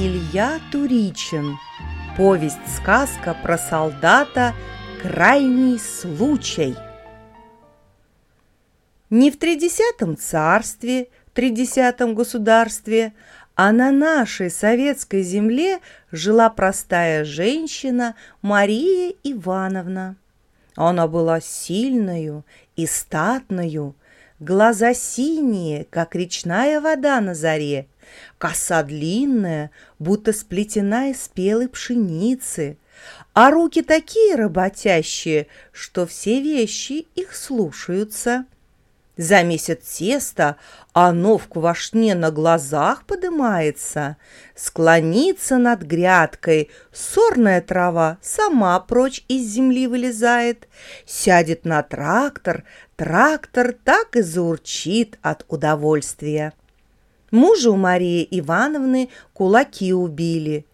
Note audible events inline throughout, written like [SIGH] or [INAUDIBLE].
Илья Туричин. Повесть-сказка про солдата «Крайний случай». Не в тридесятом царстве, тридесятом государстве, а на нашей советской земле жила простая женщина Мария Ивановна. Она была сильною и статною, глаза синие, как речная вода на заре, коса длинная, будто сплетена из спелой пшеницы, а руки такие работящие, что все вещи их слушаются. Замесит тесто, оно в квашне на глазах подымается, склонится над грядкой, сорная трава сама прочь из земли вылезает, сядет на трактор, трактор так и заурчит от удовольствия. Мужа у Марии Ивановны кулаки убили,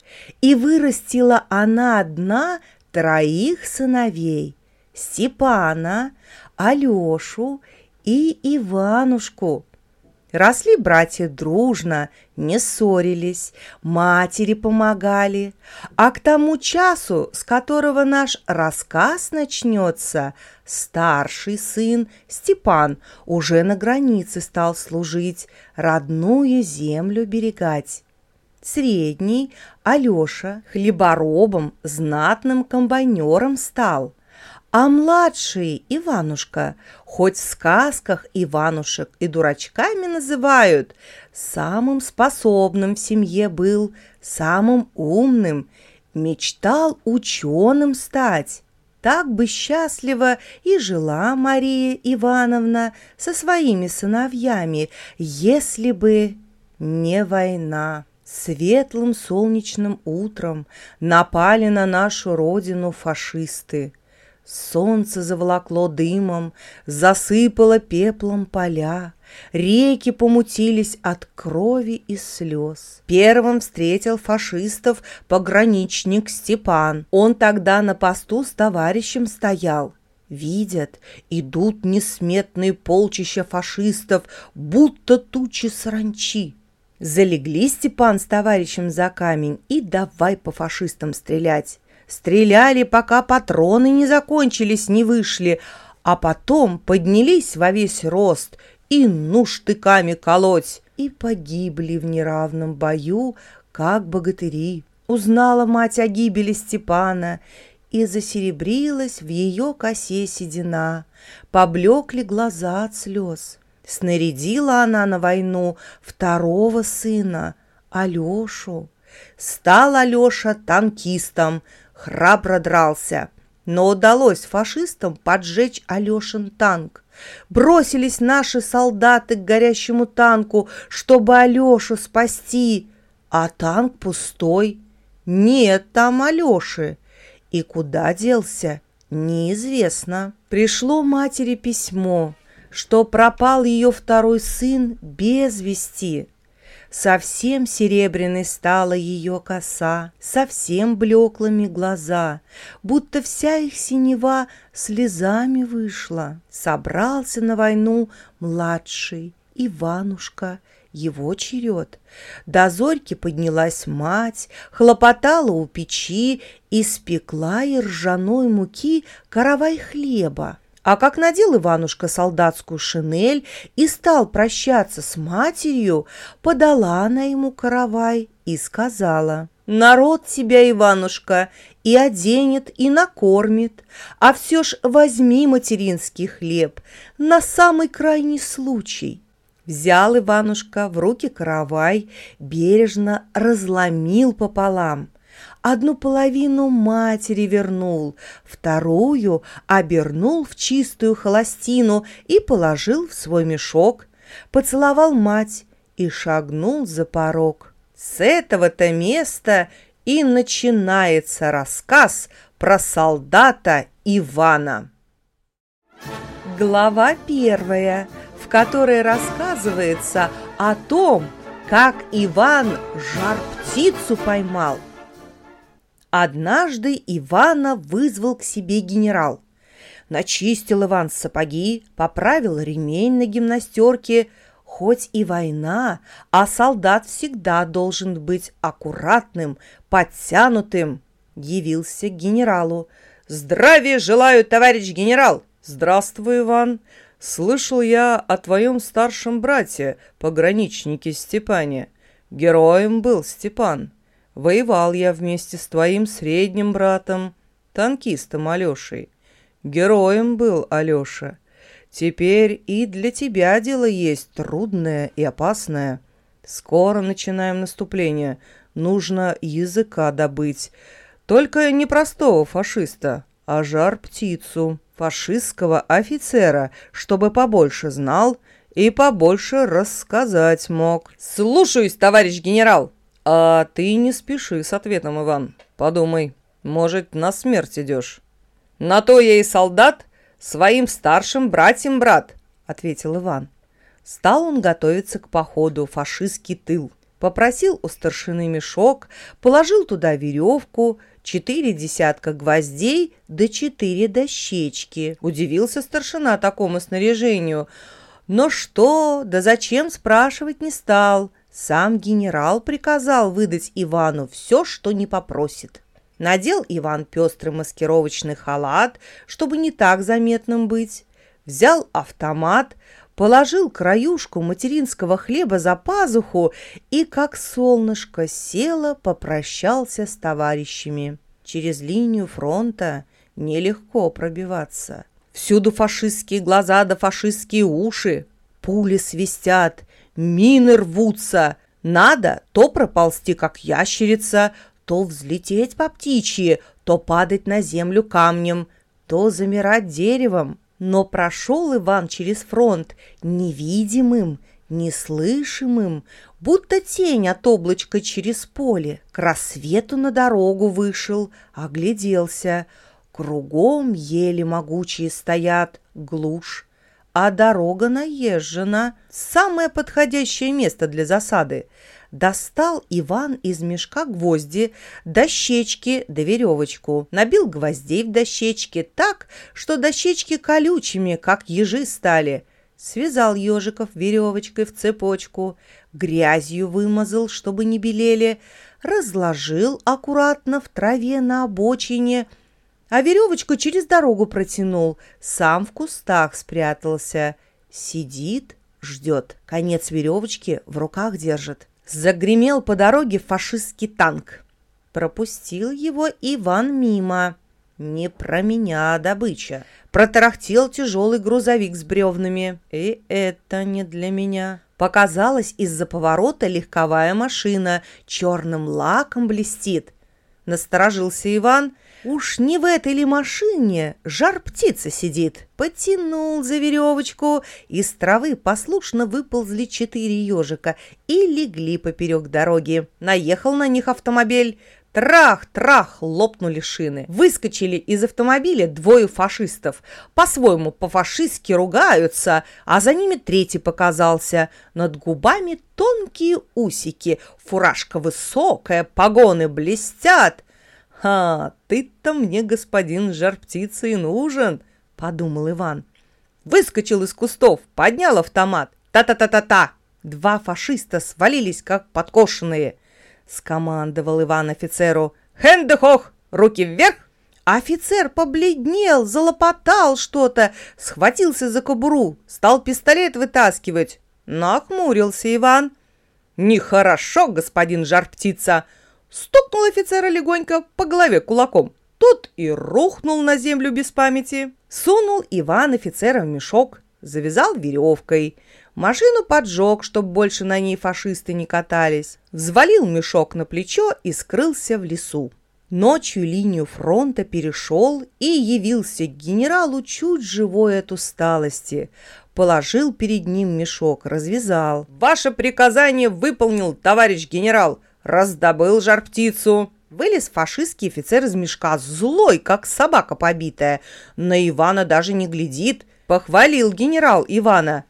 и вырастила она одна троих сыновей – Степана, Алешу и Иванушку. Росли братья дружно, не ссорились, матери помогали. А к тому часу, с которого наш рассказ начнется, старший сын Степан уже на границе стал служить, родную землю берегать. Средний Алеша хлеборобом, знатным комбайнером стал – а младший Иванушка, хоть в сказках Иванушек и дурачками называют, самым способным в семье был, самым умным, мечтал ученым стать. Так бы счастливо и жила Мария Ивановна со своими сыновьями, если бы не война. Светлым солнечным утром напали на нашу родину фашисты – Солнце заволокло дымом, засыпало пеплом поля, Реки помутились от крови и слез. Первым встретил фашистов пограничник Степан. Он тогда на посту с товарищем стоял. Видят, идут несметные полчища фашистов, будто тучи саранчи. Залегли Степан с товарищем за камень и давай по фашистам стрелять. Стреляли, пока патроны не закончились, не вышли, а потом поднялись во весь рост и ну штыками колоть. И погибли в неравном бою, как богатыри. Узнала мать о гибели Степана, и засеребрилась в ее косе седина, поблекли глаза от слез. Снарядила она на войну второго сына, Алешу. Стал Алеша танкистом, храбро дрался, но удалось фашистам поджечь Алешин танк. Бросились наши солдаты к горящему танку, чтобы Алешу спасти, а танк пустой. Нет там Алеши. И куда делся, неизвестно. Пришло матери письмо, что пропал ее второй сын без вести. Совсем серебряной стала ее коса, Совсем блеклыми глаза, Будто вся их синева слезами вышла. Собрался на войну младший Иванушка, его черед. До зорьки поднялась мать, хлопотала у печи, Испекла и ржаной муки каравай хлеба. А как надел Иванушка солдатскую шинель и стал прощаться с матерью, подала она ему каравай и сказала, «Народ тебя, Иванушка, и оденет, и накормит, а все ж возьми материнский хлеб на самый крайний случай». Взял Иванушка в руки каравай, бережно разломил пополам – Одну половину матери вернул, вторую обернул в чистую холостину и положил в свой мешок, поцеловал мать и шагнул за порог. С этого-то места и начинается рассказ про солдата Ивана. Глава первая, в которой рассказывается о том, как Иван жар-птицу поймал – Однажды Ивана вызвал к себе генерал. Начистил Иван сапоги, поправил ремень на гимнастерке, Хоть и война, а солдат всегда должен быть аккуратным, подтянутым. Явился к генералу. «Здравия желаю, товарищ генерал!» «Здравствуй, Иван!» Слышал я о твоем старшем брате, пограничнике Степане. Героем был Степан. Воевал я вместе с твоим средним братом, танкистом Алешей. Героем был Алеша. Теперь и для тебя дело есть трудное и опасное. Скоро начинаем наступление. Нужно языка добыть. Только не простого фашиста, а жар-птицу, фашистского офицера, чтобы побольше знал и побольше рассказать мог. «Слушаюсь, товарищ генерал!» «А ты не спеши с ответом, Иван. Подумай, может, на смерть идешь?» «На то я и солдат, своим старшим братьям брат», — ответил Иван. Стал он готовиться к походу в фашистский тыл. Попросил у старшины мешок, положил туда веревку, четыре десятка гвоздей да четыре дощечки. Удивился старшина такому снаряжению. Но что, да зачем, спрашивать не стал. Сам генерал приказал выдать Ивану все, что не попросит. Надел Иван пестрый маскировочный халат, чтобы не так заметным быть. Взял автомат, положил краюшку материнского хлеба за пазуху и, как солнышко село, попрощался с товарищами. Через линию фронта нелегко пробиваться. Всюду фашистские глаза да фашистские уши. Пули свистят, мины рвутся. Надо то проползти, как ящерица, то взлететь по птичьи, то падать на землю камнем, то замирать деревом. Но прошел Иван через фронт невидимым, неслышимым, будто тень от облачка через поле. К рассвету на дорогу вышел, огляделся. Кругом еле могучие стоят, глушь, а дорога наезжена. Самое подходящее место для засады. Достал Иван из мешка гвозди, дощечки да веревочку. Набил гвоздей в дощечки так, что дощечки колючими, как ежи стали. Связал ежиков веревочкой в цепочку, грязью вымазал, чтобы не белели, разложил аккуратно в траве на обочине, а веревочку через дорогу протянул, сам в кустах спрятался. Сидит, ждет, конец веревочки в руках держит. Загремел по дороге фашистский танк. Пропустил его Иван мимо. Не про меня добыча. Протарахтел тяжелый грузовик с бревнами. И это не для меня. Показалась из-за поворота легковая машина. Черным лаком блестит. Насторожился Иван — Уж не в этой ли машине жар-птица сидит? Потянул за веревочку, из травы послушно выползли четыре ежика и легли поперек дороги. Наехал на них автомобиль. Трах-трах лопнули шины. Выскочили из автомобиля двое фашистов. По-своему по-фашистски ругаются, а за ними третий показался. Над губами тонкие усики, фуражка высокая, погоны блестят. «Ха, ты-то мне, господин жар-птица, и нужен!» — подумал Иван. Выскочил из кустов, поднял автомат. Та-та-та-та-та! Два фашиста свалились, как подкошенные. Скомандовал Иван офицеру. «Хендехох! Руки вверх!» Офицер побледнел, залопотал что-то, схватился за кобуру, стал пистолет вытаскивать. Нахмурился Иван. «Нехорошо, господин жар-птица!» Стукнул офицера легонько по голове кулаком. Тот и рухнул на землю без памяти. Сунул Иван офицера в мешок, завязал веревкой. Машину поджег, чтоб больше на ней фашисты не катались. Взвалил мешок на плечо и скрылся в лесу. Ночью линию фронта перешел и явился к генералу чуть живой от усталости. Положил перед ним мешок, развязал. «Ваше приказание выполнил, товарищ генерал!» Раздобыл жар-птицу. Вылез фашистский офицер из мешка, злой, как собака побитая. На Ивана даже не глядит. Похвалил генерал Ивана.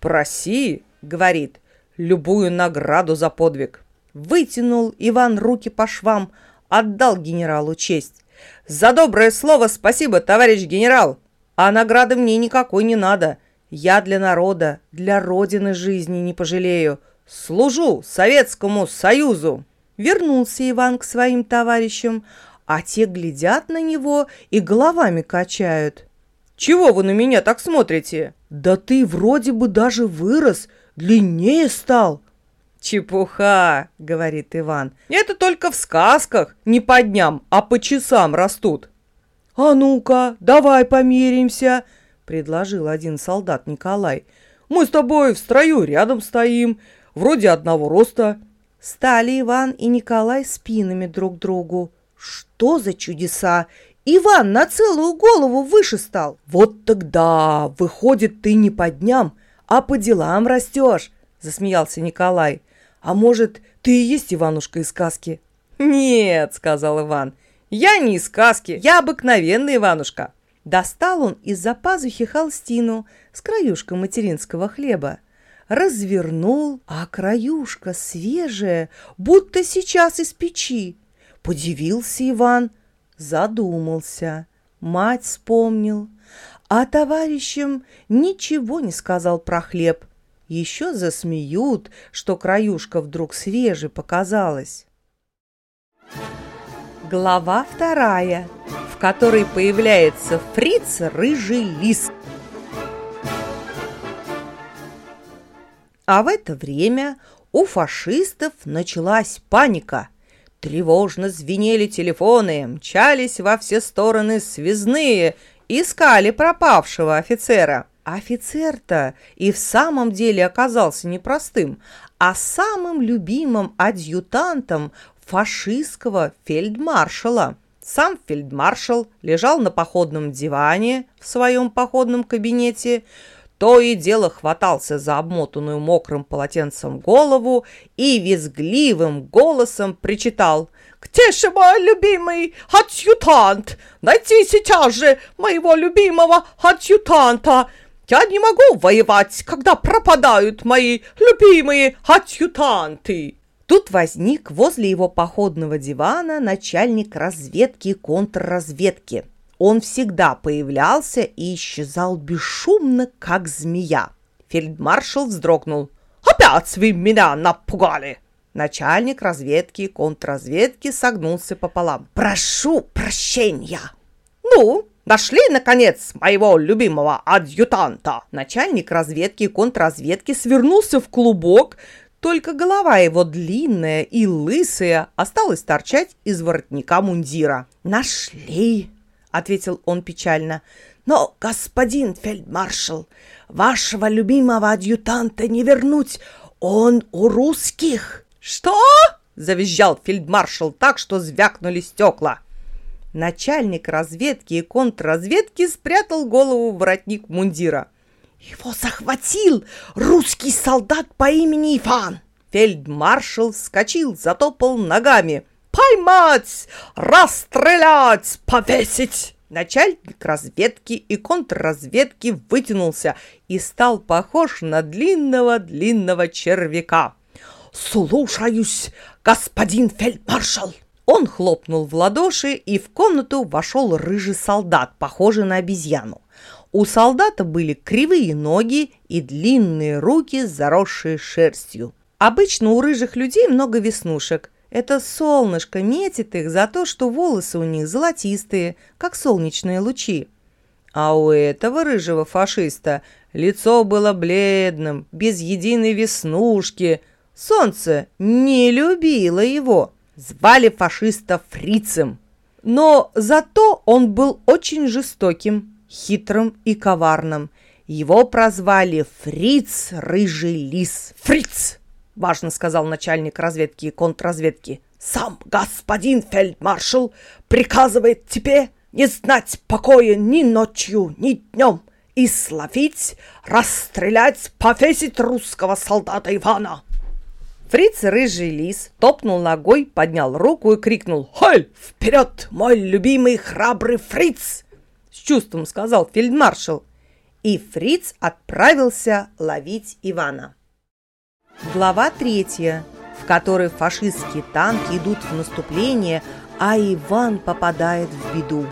«Проси», — говорит, — «любую награду за подвиг». Вытянул Иван руки по швам, отдал генералу честь. «За доброе слово спасибо, товарищ генерал! А награды мне никакой не надо. Я для народа, для Родины жизни не пожалею. Служу Советскому Союзу!» Вернулся Иван к своим товарищам, а те глядят на него и головами качают. «Чего вы на меня так смотрите?» «Да ты вроде бы даже вырос, длиннее стал!» «Чепуха!» — говорит Иван. «Это только в сказках, не по дням, а по часам растут!» «А ну-ка, давай померимся!» — предложил один солдат Николай. «Мы с тобой в строю рядом стоим, вроде одного роста». Стали Иван и Николай спинами друг к другу. «Что за чудеса! Иван на целую голову выше стал!» «Вот тогда, выходит, ты не по дням, а по делам растешь!» — засмеялся Николай. «А может, ты и есть Иванушка из сказки?» «Нет», — сказал Иван, — «я не из сказки, я обыкновенный Иванушка». Достал он из-за пазухи холстину с краюшкой материнского хлеба. Развернул, а краюшка свежая, будто сейчас из печи. Подивился Иван, задумался, мать вспомнил, а товарищам ничего не сказал про хлеб. Еще засмеют, что краюшка вдруг свежей показалась. Глава вторая, в которой появляется фриц рыжий лис. А в это время у фашистов началась паника – Тревожно звенели телефоны, мчались во все стороны связные, искали пропавшего офицера. Офицер-то и в самом деле оказался непростым, а самым любимым адъютантом фашистского фельдмаршала. Сам фельдмаршал лежал на походном диване в своем походном кабинете, то и дело хватался за обмотанную мокрым полотенцем голову и визгливым голосом причитал «Где же мой любимый адъютант? Найти сейчас же моего любимого адъютанта!» Я не могу воевать, когда пропадают мои любимые адъютанты. Тут возник возле его походного дивана начальник разведки и контрразведки – он всегда появлялся и исчезал бесшумно, как змея. Фельдмаршал вздрогнул. «Опять вы меня напугали!» Начальник разведки и контрразведки согнулся пополам. «Прошу прощения!» «Ну, нашли, наконец, моего любимого адъютанта!» Начальник разведки и контрразведки свернулся в клубок, только голова его длинная и лысая осталась торчать из воротника мундира. «Нашли!» Ответил он печально. «Но, господин фельдмаршал, вашего любимого адъютанта не вернуть, он у русских!» «Что?» — завизжал фельдмаршал так, что звякнули стекла. Начальник разведки и контрразведки спрятал голову в воротник мундира. «Его захватил русский солдат по имени Иван!» Фельдмаршал вскочил, затопал ногами — поймать, расстрелять, повесить!» Начальник разведки и контрразведки вытянулся и стал похож на длинного-длинного червяка. «Слушаюсь, господин фельдмаршал!» Он хлопнул в ладоши, и в комнату вошел рыжий солдат, похожий на обезьяну. У солдата были кривые ноги и длинные руки, заросшие шерстью. Обычно у рыжих людей много веснушек, это солнышко метит их за то, что волосы у них золотистые, как солнечные лучи. А у этого рыжего фашиста лицо было бледным, без единой веснушки. Солнце не любило его. Звали фашиста фрицем. Но зато он был очень жестоким, хитрым и коварным. Его прозвали Фриц Рыжий Лис. Фриц! — важно сказал начальник разведки и контрразведки. «Сам господин фельдмаршал приказывает тебе не знать покоя ни ночью, ни днем и словить, расстрелять, повесить русского солдата Ивана!» Фриц Рыжий Лис топнул ногой, поднял руку и крикнул «Холь! Вперед, мой любимый храбрый Фриц!» С чувством сказал фельдмаршал. И Фриц отправился ловить Ивана. Глава третья, в которой фашистские танки идут в наступление, а Иван попадает в беду.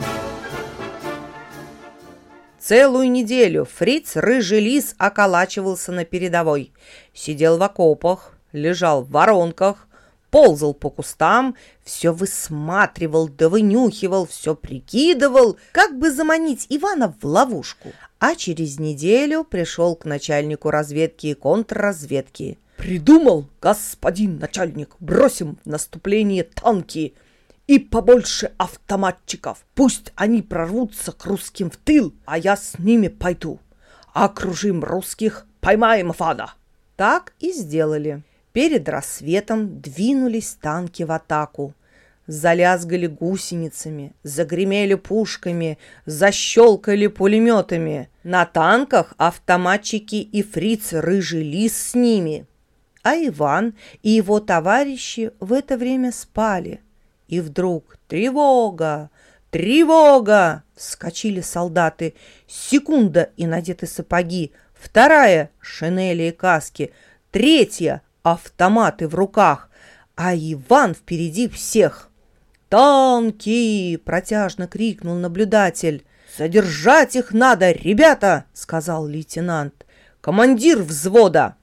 Целую неделю фриц Рыжий Лис околачивался на передовой. Сидел в окопах, лежал в воронках, ползал по кустам, все высматривал да вынюхивал, все прикидывал, как бы заманить Ивана в ловушку. А через неделю пришел к начальнику разведки и контрразведки. «Придумал, господин начальник, бросим в наступление танки!» и побольше автоматчиков. Пусть они прорвутся к русским в тыл, а я с ними пойду. Окружим русских, поймаем Фада. Так и сделали. Перед рассветом двинулись танки в атаку. Залязгали гусеницами, загремели пушками, защелкали пулеметами. На танках автоматчики и фриц Рыжий Лис с ними. А Иван и его товарищи в это время спали – и вдруг тревога, тревога! Вскочили солдаты. Секунда и надеты сапоги. Вторая — шинели и каски. Третья — автоматы в руках. А Иван впереди всех. «Танки!» — протяжно крикнул наблюдатель. «Задержать их надо, ребята!» — сказал лейтенант. «Командир взвода!»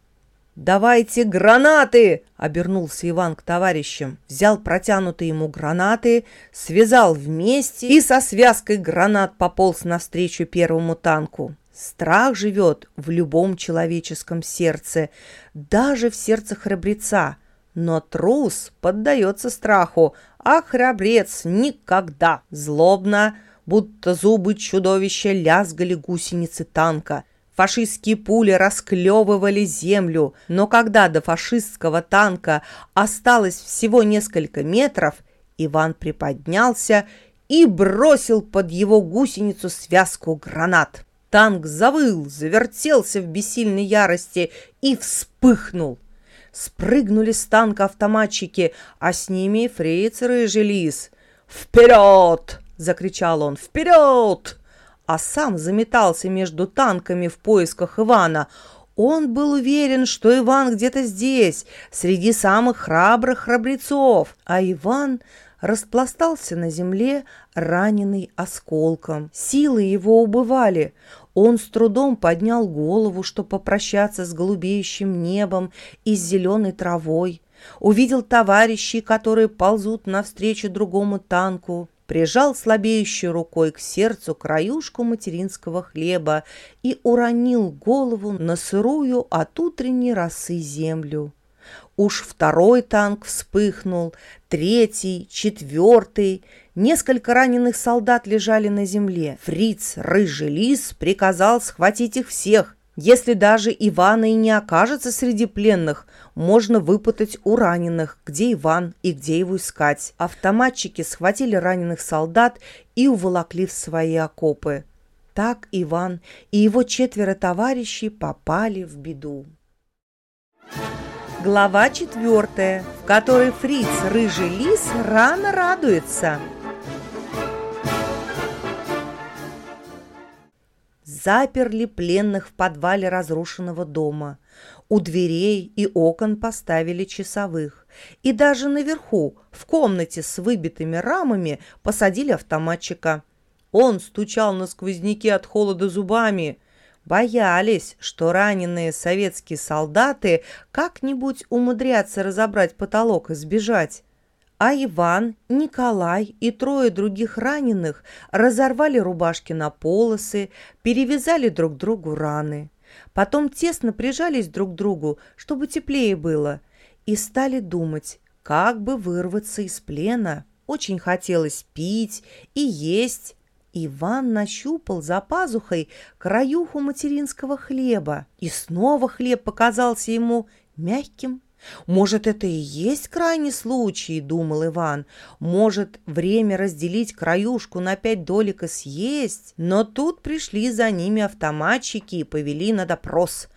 «Давайте гранаты!» — обернулся Иван к товарищам. Взял протянутые ему гранаты, связал вместе и со связкой гранат пополз навстречу первому танку. Страх живет в любом человеческом сердце, даже в сердце храбреца. Но трус поддается страху, а храбрец никогда. Злобно, будто зубы чудовища лязгали гусеницы танка. Фашистские пули расклевывали землю, но когда до фашистского танка осталось всего несколько метров, Иван приподнялся и бросил под его гусеницу связку гранат. Танк завыл, завертелся в бессильной ярости и вспыхнул. Спрыгнули с танка автоматчики, а с ними фрейцеры и желиз. «Вперед!» — закричал он. «Вперед!» А сам заметался между танками в поисках Ивана. Он был уверен, что Иван где-то здесь, среди самых храбрых храбрецов, а Иван распластался на земле, раненый осколком. Силы его убывали. Он с трудом поднял голову, чтобы попрощаться с голубеющим небом и с зеленой травой. Увидел товарищей, которые ползут навстречу другому танку прижал слабеющей рукой к сердцу краюшку материнского хлеба и уронил голову на сырую от утренней росы землю. Уж второй танк вспыхнул, третий, четвертый. Несколько раненых солдат лежали на земле. Фриц, рыжий лис, приказал схватить их всех. Если даже Ивана и не окажется среди пленных, можно выпутать у раненых, где Иван и где его искать. Автоматчики схватили раненых солдат и уволокли в свои окопы. Так Иван и его четверо товарищей попали в беду. Глава четвертая, в которой фриц Рыжий Лис рано радуется. Заперли пленных в подвале разрушенного дома – у дверей и окон поставили часовых. И даже наверху, в комнате с выбитыми рамами, посадили автоматчика. Он стучал на сквозняки от холода зубами. Боялись, что раненые советские солдаты как-нибудь умудрятся разобрать потолок и сбежать. А Иван, Николай и трое других раненых разорвали рубашки на полосы, перевязали друг другу раны. Потом тесно прижались друг к другу, чтобы теплее было, и стали думать, как бы вырваться из плена. Очень хотелось пить и есть. Иван нащупал за пазухой краюху материнского хлеба, и снова хлеб показался ему мягким «Может, это и есть крайний случай?» – думал Иван. «Может, время разделить краюшку на пять долек и съесть?» Но тут пришли за ними автоматчики и повели на допрос.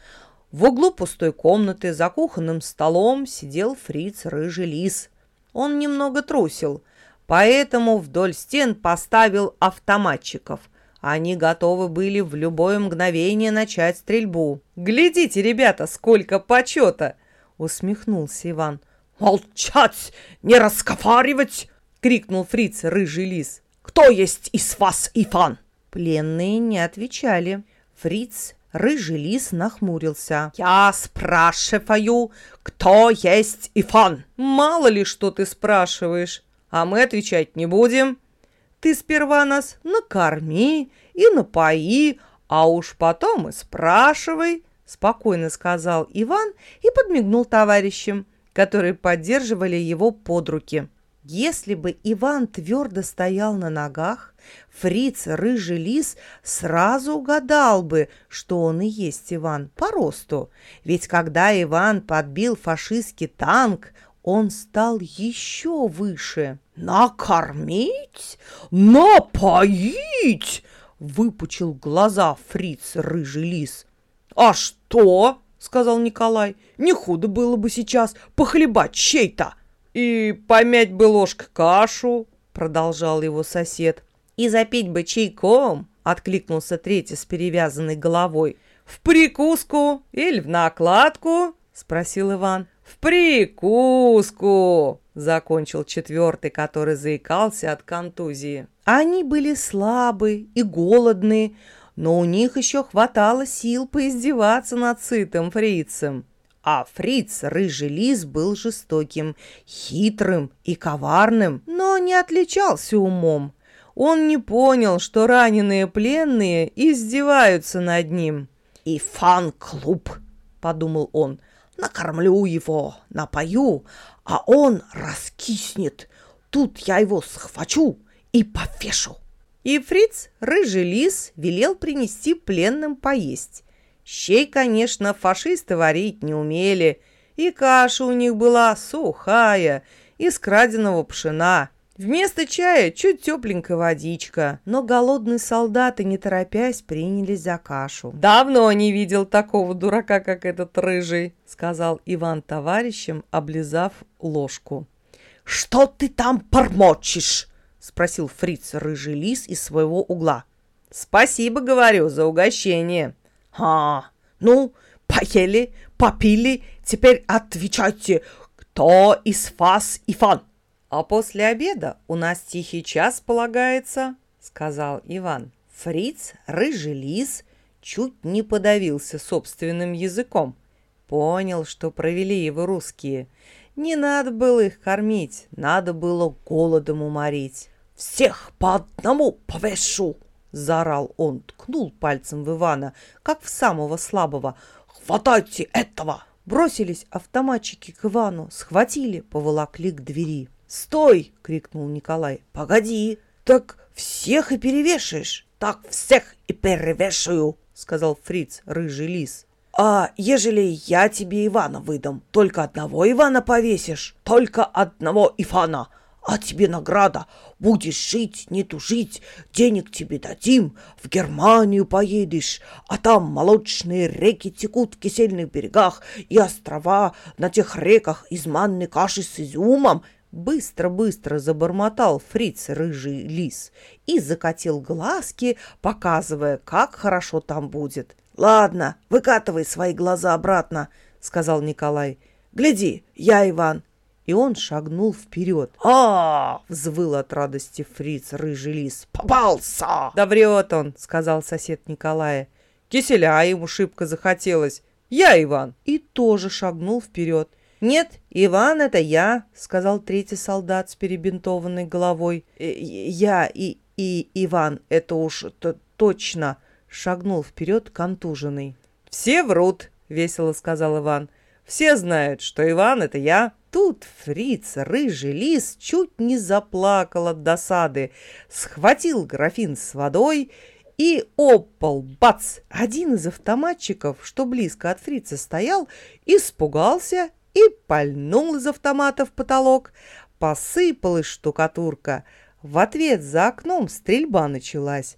В углу пустой комнаты за кухонным столом сидел фриц Рыжий Лис. Он немного трусил, поэтому вдоль стен поставил автоматчиков. Они готовы были в любое мгновение начать стрельбу. «Глядите, ребята, сколько почета!» Усмехнулся Иван. «Молчать! Не раскофаривать!» — крикнул фриц рыжий лис. «Кто есть из вас Ифан?» Пленные не отвечали. Фриц Рыжий лис нахмурился. «Я спрашиваю, кто есть Ифан?» «Мало ли, что ты спрашиваешь, а мы отвечать не будем. Ты сперва нас накорми и напои, а уж потом и спрашивай», — спокойно сказал Иван и подмигнул товарищам, которые поддерживали его под руки. Если бы Иван твердо стоял на ногах, фриц Рыжий Лис сразу угадал бы, что он и есть Иван по росту. Ведь когда Иван подбил фашистский танк, он стал еще выше. «Накормить? Напоить?» — выпучил глаза фриц Рыжий Лис. «А что?» — сказал Николай. «Не худо было бы сейчас похлебать чей-то». «И помять бы ложкой кашу», — продолжал его сосед. «И запить бы чайком», — откликнулся третий с перевязанной головой. «В прикуску или в накладку?» — спросил Иван. «В прикуску!» — закончил четвертый, который заикался от контузии. Они были слабы и голодные, но у них еще хватало сил поиздеваться над сытым фрицем. А фриц, рыжий лис, был жестоким, хитрым и коварным, но не отличался умом. Он не понял, что раненые пленные издеваются над ним. «И фан-клуб», — подумал он, — «накормлю его, напою, а он раскиснет. Тут я его схвачу и повешу». И фриц, рыжий лис, велел принести пленным поесть. Щей, конечно, фашисты варить не умели, и каша у них была сухая, из краденого пшена. Вместо чая чуть тепленькая водичка, но голодные солдаты, не торопясь, принялись за кашу. «Давно не видел такого дурака, как этот рыжий», — сказал Иван товарищем, облизав ложку. «Что ты там пормочишь?» — спросил фриц рыжий лис из своего угла. «Спасибо, говорю, за угощение», «А, ну, поели, попили, теперь отвечайте, кто из вас Иван?» «А после обеда у нас тихий час полагается», — сказал Иван. Фриц, рыжий лис, чуть не подавился собственным языком. Понял, что провели его русские. Не надо было их кормить, надо было голодом уморить. «Всех по одному повешу!» — заорал он, ткнул пальцем в Ивана, как в самого слабого. «Хватайте этого!» Бросились автоматчики к Ивану, схватили, поволокли к двери. «Стой!» — крикнул Николай. «Погоди! Так всех и перевешаешь!» «Так всех и перевешаю!» — сказал фриц, рыжий лис. «А ежели я тебе Ивана выдам, только одного Ивана повесишь?» «Только одного Ивана!» А тебе награда. Будешь жить, не тужить, денег тебе дадим, в Германию поедешь, а там молочные реки текут в кисельных берегах и острова на тех реках из манной каши с изюмом. Быстро-быстро забормотал фриц рыжий лис и закатил глазки, показывая, как хорошо там будет. «Ладно, выкатывай свои глаза обратно», — сказал Николай. «Гляди, я Иван, и он шагнул вперед. а взвыл от радости фриц рыжий лис. «Попался!» «Да врет он!» — сказал сосед Николая. «Киселя ему шибко захотелось. Я Иван!» И тоже шагнул вперед. «Нет, Иван, это я», — сказал третий солдат с перебинтованной головой. «Э, «Я и, и Иван, это уж -то точно», — шагнул вперед контуженный. «Все врут», — весело сказал Иван. «Все знают, что Иван — это я». Тут фриц, рыжий лис, чуть не заплакал от досады, схватил графин с водой и опал, бац! Один из автоматчиков, что близко от фрица стоял, испугался и пальнул из автомата в потолок. Посыпалась штукатурка. В ответ за окном стрельба началась.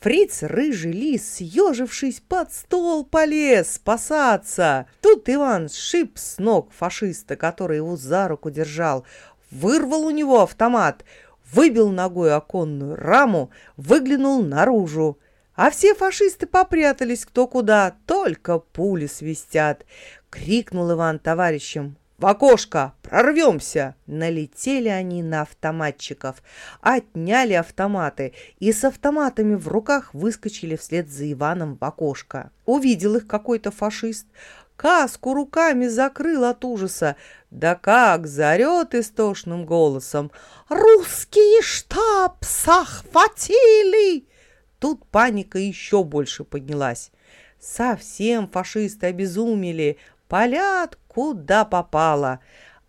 Фриц, рыжий лис, съежившись под стол, полез спасаться. Тут Иван сшиб с ног фашиста, который его за руку держал, вырвал у него автомат, выбил ногой оконную раму, выглянул наружу. А все фашисты попрятались кто куда, только пули свистят. Крикнул Иван товарищам. В окошко! Прорвемся!» Налетели они на автоматчиков, отняли автоматы и с автоматами в руках выскочили вслед за Иваном в окошко. Увидел их какой-то фашист, каску руками закрыл от ужаса, да как зарет истошным голосом «Русский штаб захватили!» Тут паника еще больше поднялась. Совсем фашисты обезумели, палят куда попало.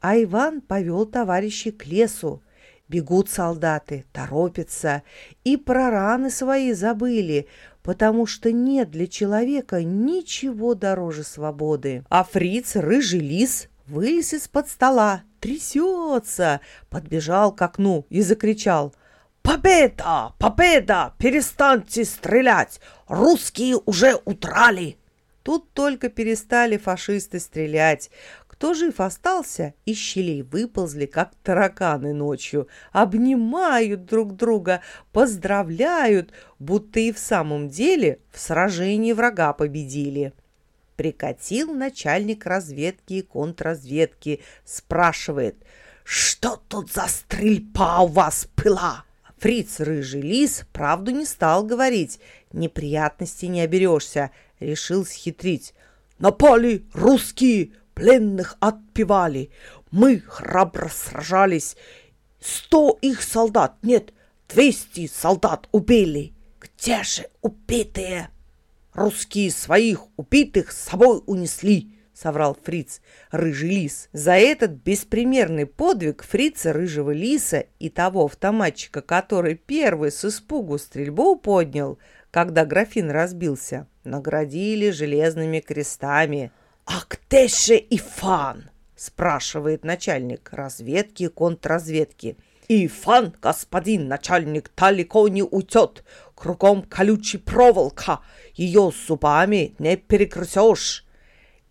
А Иван повел товарищей к лесу. Бегут солдаты, торопятся, и про раны свои забыли, потому что нет для человека ничего дороже свободы. А фриц, рыжий лис, вылез из-под стола, трясется, подбежал к окну и закричал «Победа! Победа! Перестаньте стрелять! Русские уже утрали!» Тут только перестали фашисты стрелять. Кто жив остался, из щелей выползли, как тараканы ночью, обнимают друг друга, поздравляют, будто и в самом деле в сражении врага победили. Прикатил начальник разведки и контрразведки, спрашивает, «Что тут за стрельба у вас была?» Фриц Рыжий Лис правду не стал говорить, неприятностей не оберешься, решил схитрить. «Напали русские, пленных отпевали, мы храбро сражались, сто их солдат, нет, двести солдат убили. Где же убитые?» «Русские своих убитых с собой унесли», — соврал фриц Рыжий Лис. За этот беспримерный подвиг фрица Рыжего Лиса и того автоматчика, который первый с испугу стрельбу поднял, когда графин разбился, наградили железными крестами. «А где же Ифан?» – спрашивает начальник разведки и контрразведки. «Ифан, господин начальник, далеко не уйдет. Кругом колючий проволока. Ее зубами не перекрутешь».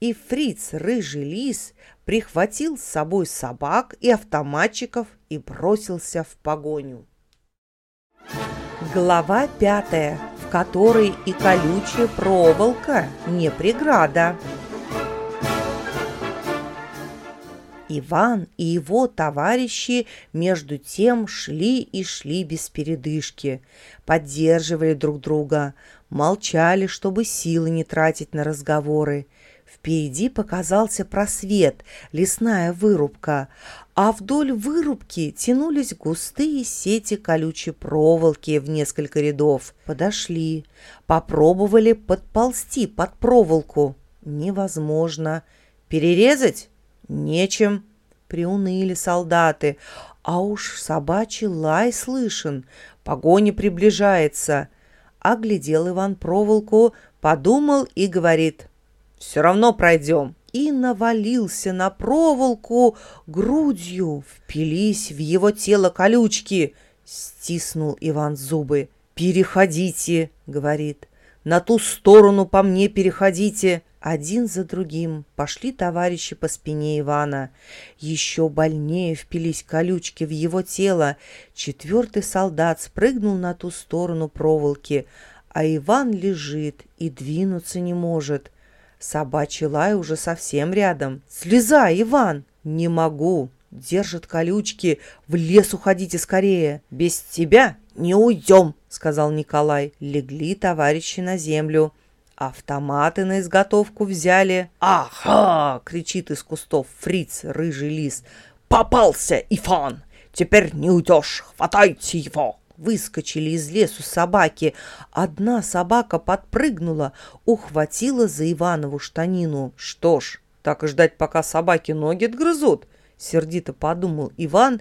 И фриц, рыжий лис, прихватил с собой собак и автоматчиков и бросился в погоню. Глава пятая которой и колючая проволока не преграда. Иван и его товарищи между тем шли и шли без передышки, поддерживали друг друга, молчали, чтобы силы не тратить на разговоры. Впереди показался просвет, лесная вырубка, а вдоль вырубки тянулись густые сети колючей проволоки в несколько рядов. Подошли, попробовали подползти под проволоку. Невозможно. Перерезать? Нечем. Приуныли солдаты. А уж собачий лай слышен. Погоня приближается. Оглядел Иван проволоку, подумал и говорит. «Все равно пройдем и навалился на проволоку грудью. Впились в его тело колючки. Стиснул Иван зубы. «Переходите», — говорит. «На ту сторону по мне переходите». Один за другим пошли товарищи по спине Ивана. Еще больнее впились колючки в его тело. Четвертый солдат спрыгнул на ту сторону проволоки, а Иван лежит и двинуться не может. Собачий лай уже совсем рядом. «Слезай, Иван!» «Не могу!» Держит колючки. «В лес уходите скорее!» «Без тебя не уйдем!» Сказал Николай. Легли товарищи на землю. Автоматы на изготовку взяли. «Ага!» — кричит из кустов фриц, рыжий лис. «Попался, Ифан! Теперь не уйдешь! Хватайте его!» Выскочили из лесу собаки. Одна собака подпрыгнула, ухватила за Иванову штанину. Что ж, так и ждать, пока собаки ноги отгрызут, сердито подумал Иван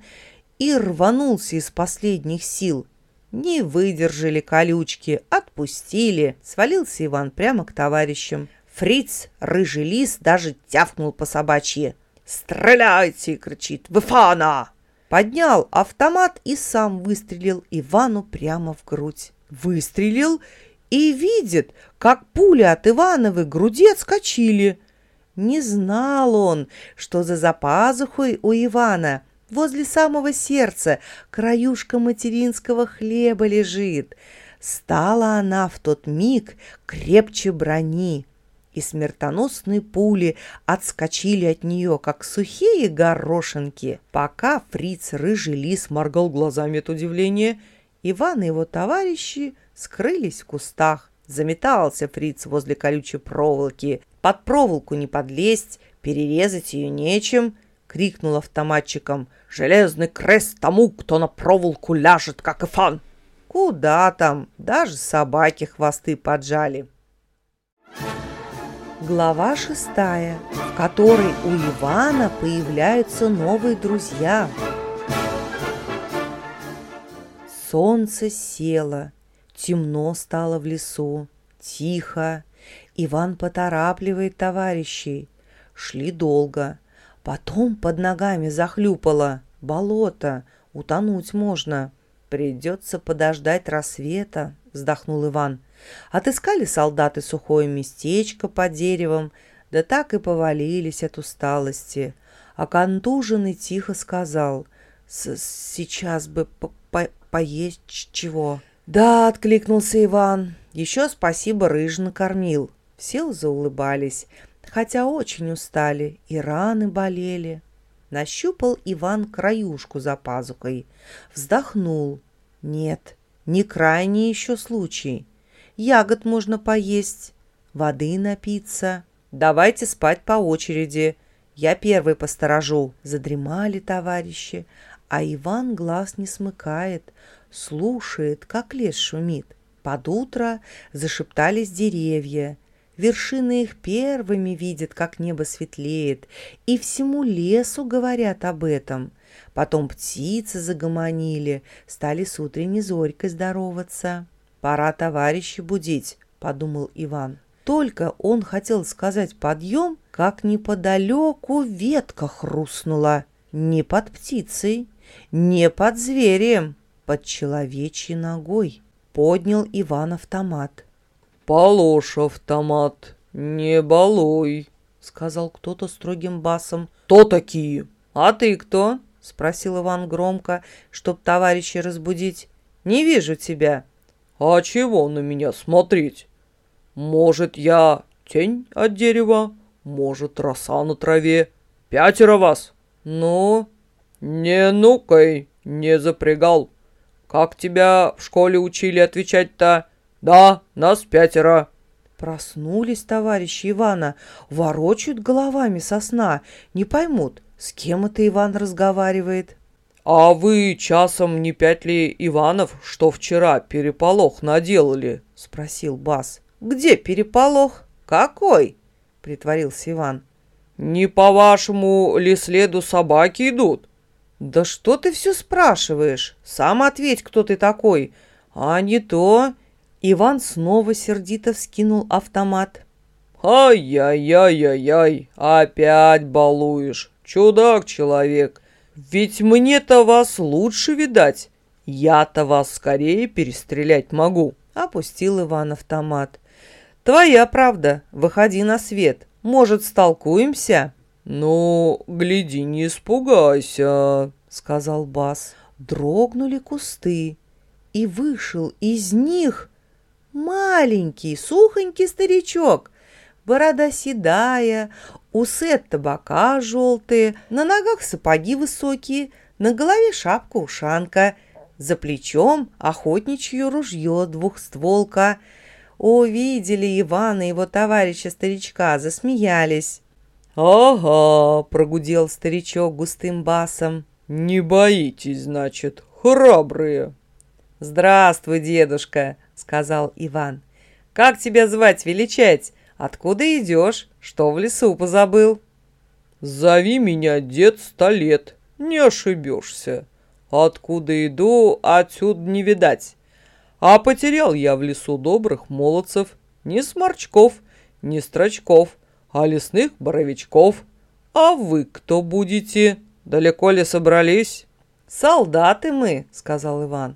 и рванулся из последних сил. Не выдержали колючки, отпустили. Свалился Иван прямо к товарищам. Фриц, рыжий лис, даже тявкнул по собачьи. «Стреляйте!» — кричит. «В Ифана!» Поднял автомат и сам выстрелил Ивану прямо в грудь. Выстрелил и видит, как пули от Ивановой груди отскочили. Не знал он, что за запазухой у Ивана возле самого сердца краюшка материнского хлеба лежит. Стала она в тот миг крепче брони. И смертоносные пули отскочили от нее, как сухие горошинки. Пока фриц рыжий лис моргал глазами от удивления, Иван и его товарищи скрылись в кустах. Заметался фриц возле колючей проволоки. Под проволоку не подлезть, перерезать ее нечем — крикнул автоматчиком. «Железный крест тому, кто на проволоку ляжет, как и фан!» Куда там? Даже собаки хвосты поджали. Глава шестая, в которой у Ивана появляются новые друзья. Солнце село, темно стало в лесу, тихо. Иван поторапливает товарищей. Шли долго. Потом под ногами захлюпало. Болото. Утонуть можно. Придется подождать рассвета, вздохнул Иван. Отыскали солдаты сухое местечко под деревом, да так и повалились от усталости. А контуженный тихо сказал, «Сейчас бы по -по поесть чего». «Да», — откликнулся Иван, — «еще спасибо, рыж накормил». Все заулыбались хотя очень устали, и раны болели. Нащупал Иван краюшку за пазухой, вздохнул. Нет, не крайний еще случай. Ягод можно поесть, воды напиться. Давайте спать по очереди. Я первый посторожу. Задремали товарищи, а Иван глаз не смыкает, слушает, как лес шумит. Под утро зашептались деревья, Вершины их первыми видят, как небо светлеет, и всему лесу говорят об этом. Потом птицы загомонили, стали с утренней зорькой здороваться. «Пора товарища будить», — подумал Иван. Только он хотел сказать «подъем», как неподалеку ветка хрустнула. Не под птицей, не под зверем, под человечьей ногой. Поднял Иван автомат. «Положь автомат, не балуй», — сказал кто-то строгим басом. «Кто такие?» «А ты кто?» — спросил Иван громко, чтоб товарища разбудить. «Не вижу тебя». «А чего на меня смотреть? Может, я тень от дерева, может, роса на траве. Пятеро вас». «Ну?» «Не ну-кай, не запрягал. Как тебя в школе учили отвечать-то?» «Да, нас пятеро». Проснулись товарищи Ивана, ворочают головами со сна, не поймут, с кем это Иван разговаривает. «А вы часом не пять ли Иванов, что вчера переполох наделали?» — спросил Бас. «Где переполох? Какой?» — притворился Иван. «Не по-вашему ли следу собаки идут?» «Да что ты все спрашиваешь? Сам ответь, кто ты такой. А не то Иван снова сердито вскинул автомат. «Ай-яй-яй-яй-яй, опять балуешь, чудак-человек. Ведь мне-то вас лучше видать. Я-то вас скорее перестрелять могу». Опустил Иван автомат. «Твоя правда, выходи на свет. Может, столкуемся?» «Ну, гляди, не испугайся», — сказал Бас. Дрогнули кусты, и вышел из них Маленький, сухонький старичок, борода седая, усы от табака желтые, на ногах сапоги высокие, на голове шапка-ушанка, за плечом охотничье ружье двухстволка. Увидели Ивана и его товарища-старичка, засмеялись. «Ага», — прогудел старичок густым басом. «Не боитесь, значит, храбрые». «Здравствуй, дедушка», — сказал Иван. «Как тебя звать, величать? Откуда идешь? Что в лесу позабыл?» «Зови меня дед сто лет, не ошибешься. Откуда иду, отсюда не видать. А потерял я в лесу добрых молодцев, ни сморчков, ни строчков, а лесных боровичков. А вы кто будете? Далеко ли собрались?» «Солдаты мы», — сказал Иван.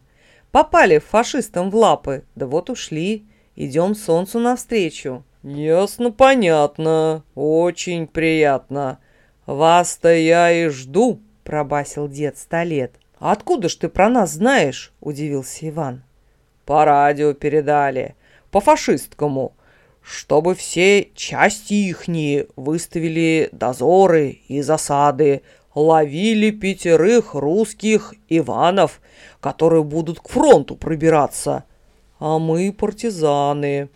Попали фашистам в лапы, да вот ушли. Идем солнцу навстречу». «Ясно, понятно. Очень приятно. Вас-то я и жду», — пробасил дед сто лет. «Откуда ж ты про нас знаешь?» — удивился Иван. «По радио передали. По фашистскому. чтобы все части ихние выставили дозоры и засады, ловили пятерых русских Иванов, которые будут к фронту пробираться. А мы партизаны.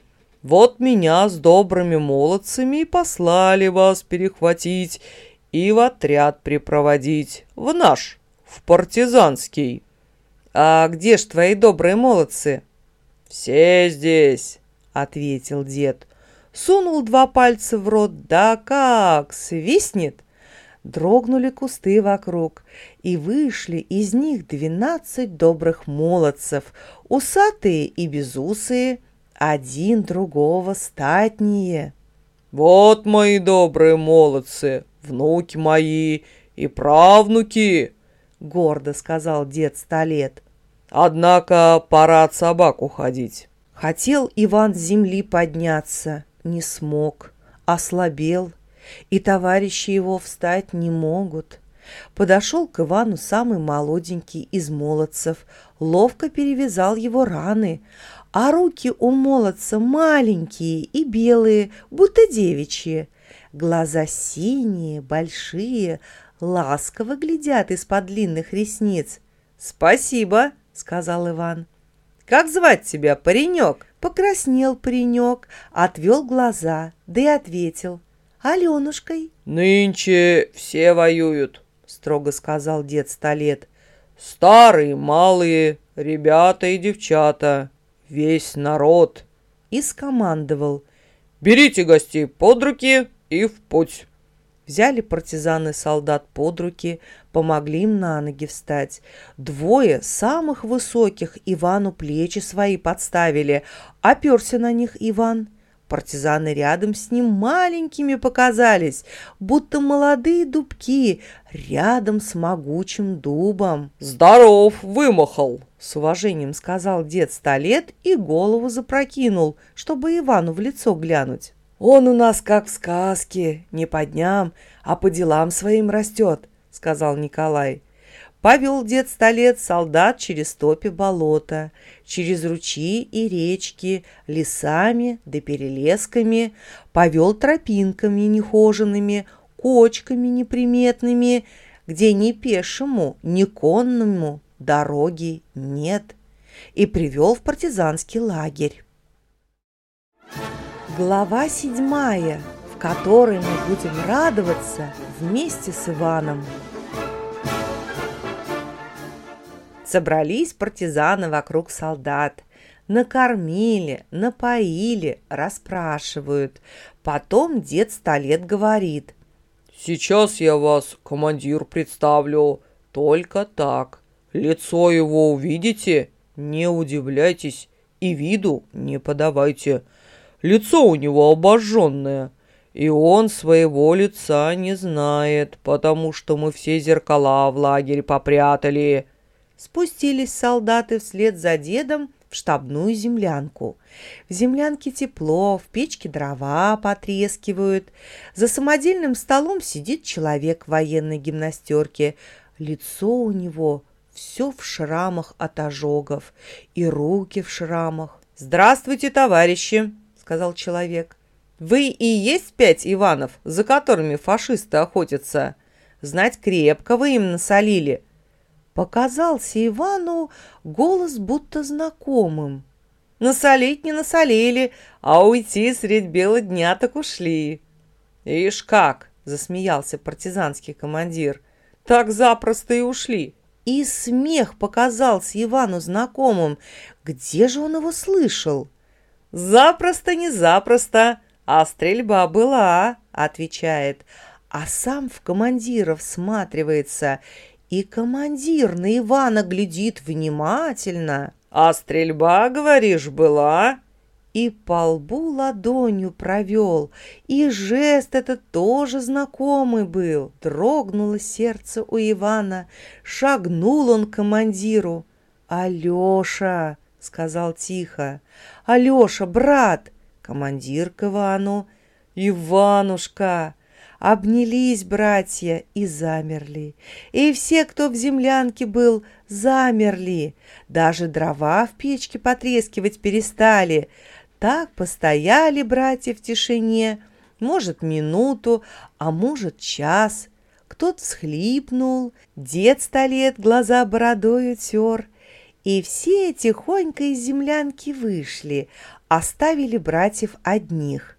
Вот меня с добрыми молодцами послали вас перехватить и в отряд припроводить, в наш, в партизанский. А где ж твои добрые молодцы? Все здесь, ответил дед. Сунул два пальца в рот, да как, свистнет. Дрогнули кусты вокруг, и вышли из них двенадцать добрых молодцев, усатые и безусые, один другого статнее. «Вот мои добрые молодцы, внуки мои и правнуки!» — гордо сказал дед сто лет. «Однако пора от собак уходить». Хотел Иван с земли подняться, не смог, ослабел, и товарищи его встать не могут. Подошел к Ивану самый молоденький из молодцев, ловко перевязал его раны, а руки у молодца маленькие и белые, будто девичьи. Глаза синие, большие, ласково глядят из-под длинных ресниц. «Спасибо», — сказал Иван. «Как звать тебя, паренек?» Покраснел паренек, отвел глаза, да и ответил. «Аленушкой». «Нынче все воюют», — строго сказал дед сто лет. «Старые, малые, ребята и девчата весь народ. И скомандовал. «Берите гостей под руки и в путь». Взяли партизаны солдат под руки, помогли им на ноги встать. Двое самых высоких Ивану плечи свои подставили. Оперся на них Иван. Партизаны рядом с ним маленькими показались, будто молодые дубки рядом с могучим дубом. «Здоров, вымахал!» — с уважением сказал дед сто лет и голову запрокинул, чтобы Ивану в лицо глянуть. «Он у нас как в сказке, не по дням, а по делам своим растет», — сказал Николай. Повел дед сто лет солдат через топи болота, через ручьи и речки, лесами да перелесками, повел тропинками нехоженными, кочками неприметными, где ни пешему, ни конному дороги нет, и привел в партизанский лагерь. Глава седьмая, в которой мы будем радоваться вместе с Иваном. Собрались партизаны вокруг солдат. Накормили, напоили, расспрашивают. Потом дед сто лет говорит. «Сейчас я вас, командир, представлю. Только так. Лицо его увидите, не удивляйтесь и виду не подавайте. Лицо у него обожженное, и он своего лица не знает, потому что мы все зеркала в лагере попрятали». Спустились солдаты вслед за дедом в штабную землянку. В землянке тепло, в печке дрова потрескивают. За самодельным столом сидит человек в военной гимнастерке. Лицо у него все в шрамах от ожогов и руки в шрамах. «Здравствуйте, товарищи!» — сказал человек. «Вы и есть пять Иванов, за которыми фашисты охотятся? Знать крепко вы им насолили. Показался Ивану голос будто знакомым. Насолить не насолили, а уйти средь бела дня так ушли. Ишь как, засмеялся партизанский командир. Так запросто и ушли. И смех показался Ивану знакомым. Где же он его слышал? «Запросто, не запросто, а стрельба была», — отвечает. А сам в командиров всматривается и командир на Ивана глядит внимательно. «А стрельба, говоришь, была?» И по лбу ладонью провел, и жест этот тоже знакомый был. Дрогнуло сердце у Ивана, шагнул он к командиру. «Алеша!» — сказал тихо. «Алеша, брат!» Командир к Ивану. «Иванушка!» Обнялись братья и замерли. И все, кто в землянке был, замерли. Даже дрова в печке потрескивать перестали. Так постояли братья в тишине, может, минуту, а может, час. Кто-то всхлипнул, дед сто лет глаза бородой тер. И все тихонько из землянки вышли, оставили братьев одних.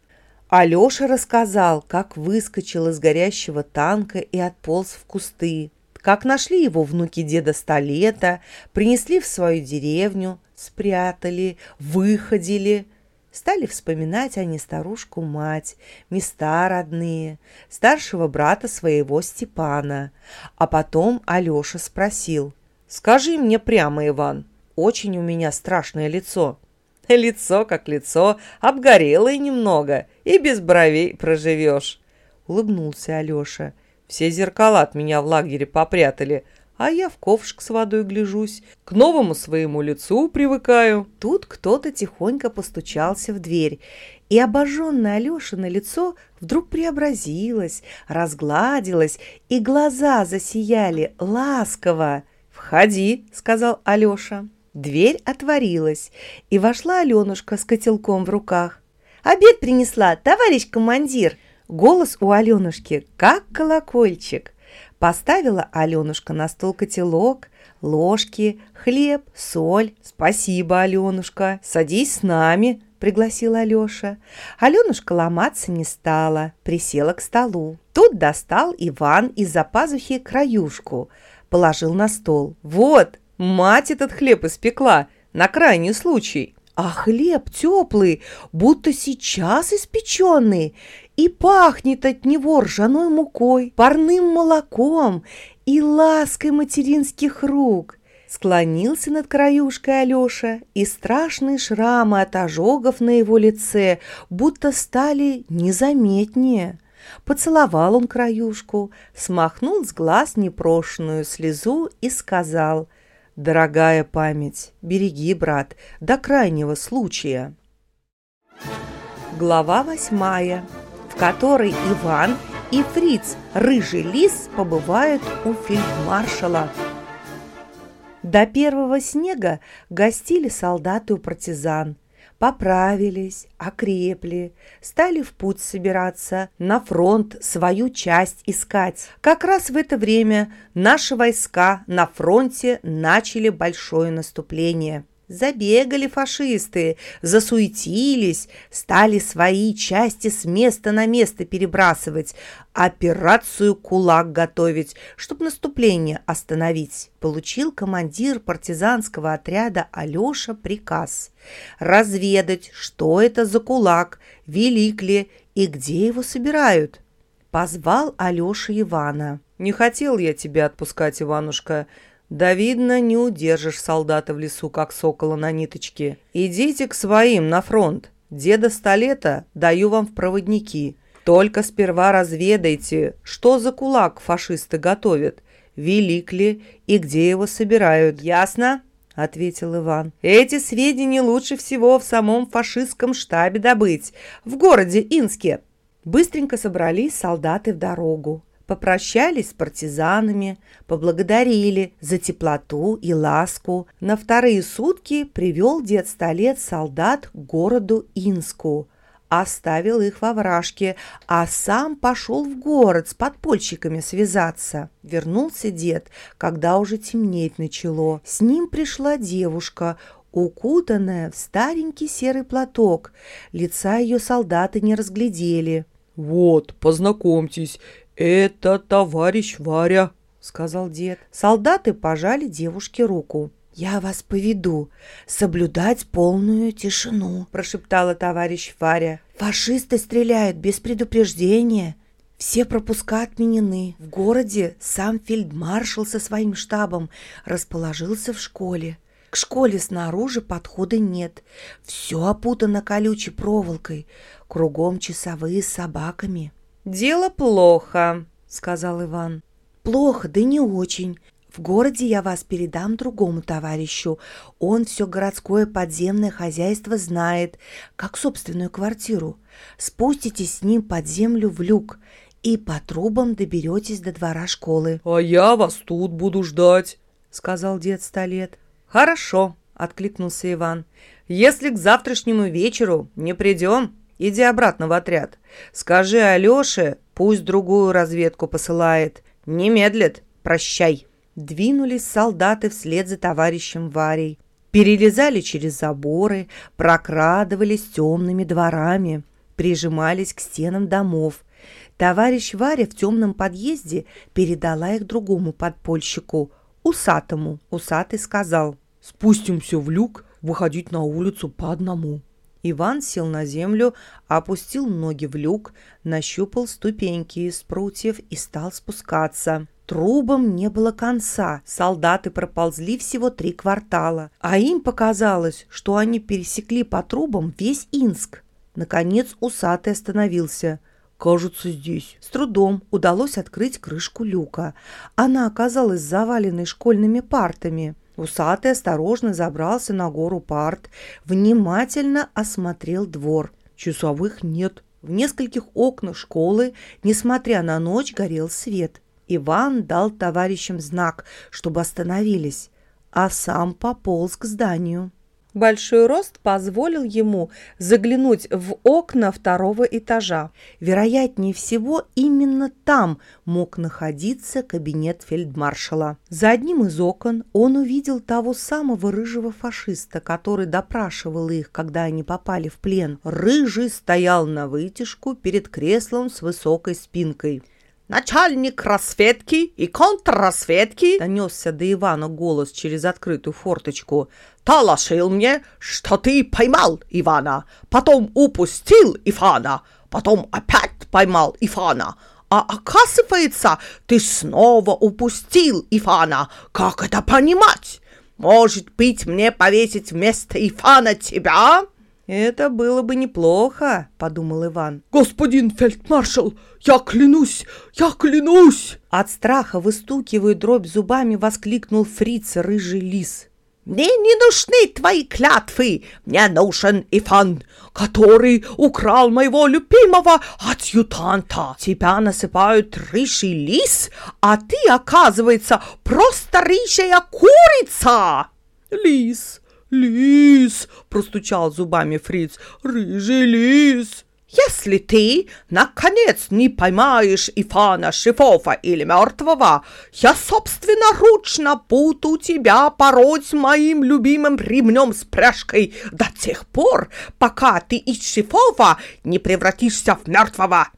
Алеша рассказал, как выскочил из горящего танка и отполз в кусты, как нашли его внуки деда Столета, принесли в свою деревню, спрятали, выходили. Стали вспоминать они старушку-мать, места родные, старшего брата своего Степана. А потом Алеша спросил, «Скажи мне прямо, Иван, очень у меня страшное лицо». [LAUGHS] Лицо как лицо, обгорелое немного, и без бровей проживешь. Улыбнулся Алеша. Все зеркала от меня в лагере попрятали, а я в ковшик с водой гляжусь, к новому своему лицу привыкаю. Тут кто-то тихонько постучался в дверь, и обожженное Алешино лицо вдруг преобразилось, разгладилось, и глаза засияли ласково. «Входи», — сказал Алеша. Дверь отворилась, и вошла Аленушка с котелком в руках. «Обед принесла, товарищ командир!» Голос у Аленушки как колокольчик. Поставила Аленушка на стол котелок, ложки, хлеб, соль. «Спасибо, Аленушка, садись с нами», – пригласил Алеша. Аленушка ломаться не стала, присела к столу. Тут достал Иван из-за пазухи краюшку, положил на стол. «Вот, мать этот хлеб испекла, на крайний случай». А хлеб теплый, будто сейчас испеченный, и пахнет от него ржаной мукой, парным молоком и лаской материнских рук. Склонился над краюшкой Алеша, и страшные шрамы от ожогов на его лице будто стали незаметнее. Поцеловал он краюшку, смахнул с глаз непрошенную слезу и сказал «Дорогая память, береги, брат, до крайнего случая». Глава восьмая в которой Иван и Фриц, рыжий лис, побывают у фельдмаршала. До первого снега гостили солдаты у партизан. Поправились, окрепли, стали в путь собираться, на фронт свою часть искать. Как раз в это время наши войска на фронте начали большое наступление – Забегали фашисты, засуетились, стали свои части с места на место перебрасывать, операцию «Кулак» готовить, чтобы наступление остановить. Получил командир партизанского отряда Алеша приказ разведать, что это за кулак, велик ли и где его собирают. Позвал Алеша Ивана. «Не хотел я тебя отпускать, Иванушка», да, видно, не удержишь солдата в лесу, как сокола на ниточке. Идите к своим на фронт. Деда Столета даю вам в проводники. Только сперва разведайте, что за кулак фашисты готовят, велик ли и где его собирают. Ясно? — ответил Иван. «Эти сведения лучше всего в самом фашистском штабе добыть, в городе Инске». Быстренько собрались солдаты в дорогу попрощались с партизанами, поблагодарили за теплоту и ласку. На вторые сутки привел дед Столет солдат к городу Инску, оставил их во вражке, а сам пошел в город с подпольщиками связаться. Вернулся дед, когда уже темнеть начало. С ним пришла девушка, укутанная в старенький серый платок. Лица ее солдаты не разглядели. «Вот, познакомьтесь, «Это товарищ Варя», — сказал дед. Солдаты пожали девушке руку. «Я вас поведу. Соблюдать полную тишину», – прошептала товарищ Варя. «Фашисты стреляют без предупреждения. Все пропуска отменены. В городе сам фельдмаршал со своим штабом расположился в школе. К школе снаружи подхода нет. Все опутано колючей проволокой. Кругом часовые с собаками. «Дело плохо», — сказал Иван. «Плохо, да не очень. В городе я вас передам другому товарищу. Он все городское подземное хозяйство знает, как собственную квартиру. Спуститесь с ним под землю в люк и по трубам доберетесь до двора школы». «А я вас тут буду ждать», — сказал дед сто лет. «Хорошо», откликнулся Иван. «Если к завтрашнему вечеру не придем, иди обратно в отряд. Скажи Алёше, пусть другую разведку посылает. Не медлит. Прощай». Двинулись солдаты вслед за товарищем Варей. Перелезали через заборы, прокрадывались темными дворами, прижимались к стенам домов. Товарищ Варя в темном подъезде передала их другому подпольщику, усатому. Усатый сказал, «Спустимся в люк, выходить на улицу по одному». Иван сел на землю, опустил ноги в люк, нащупал ступеньки из прутьев и стал спускаться. Трубам не было конца, солдаты проползли всего три квартала, а им показалось, что они пересекли по трубам весь Инск. Наконец усатый остановился. «Кажется, здесь». С трудом удалось открыть крышку люка. Она оказалась заваленной школьными партами. Усатый осторожно забрался на гору парт, внимательно осмотрел двор. Часовых нет. В нескольких окнах школы, несмотря на ночь, горел свет. Иван дал товарищам знак, чтобы остановились, а сам пополз к зданию. Большой рост позволил ему заглянуть в окна второго этажа. Вероятнее всего, именно там мог находиться кабинет фельдмаршала. За одним из окон он увидел того самого рыжего фашиста, который допрашивал их, когда они попали в плен. Рыжий стоял на вытяжку перед креслом с высокой спинкой. «Начальник разведки и контрразведки!» — донесся до Ивана голос через открытую форточку. «Доложил мне, что ты поймал Ивана, потом упустил Ивана, потом опять поймал Ивана, а оказывается, ты снова упустил Ивана. Как это понимать? Может быть, мне повесить вместо Ивана тебя?» «Это было бы неплохо», — подумал Иван. «Господин фельдмаршал, я клянусь, я клянусь!» От страха, выстукивая дробь зубами, воскликнул фриц рыжий лис. «Мне не нужны твои клятвы, мне нужен Иван, который украл моего любимого адъютанта. Тебя насыпают рыжий лис, а ты, оказывается, просто рыжая курица!» «Лис, «Лис!» – простучал зубами Фриц. «Рыжий лис!» «Если ты, наконец, не поймаешь Ифана Шифова или мертвого, я собственноручно буду тебя пороть моим любимым ремнем с пряжкой до тех пор, пока ты из Шифова не превратишься в мертвого!»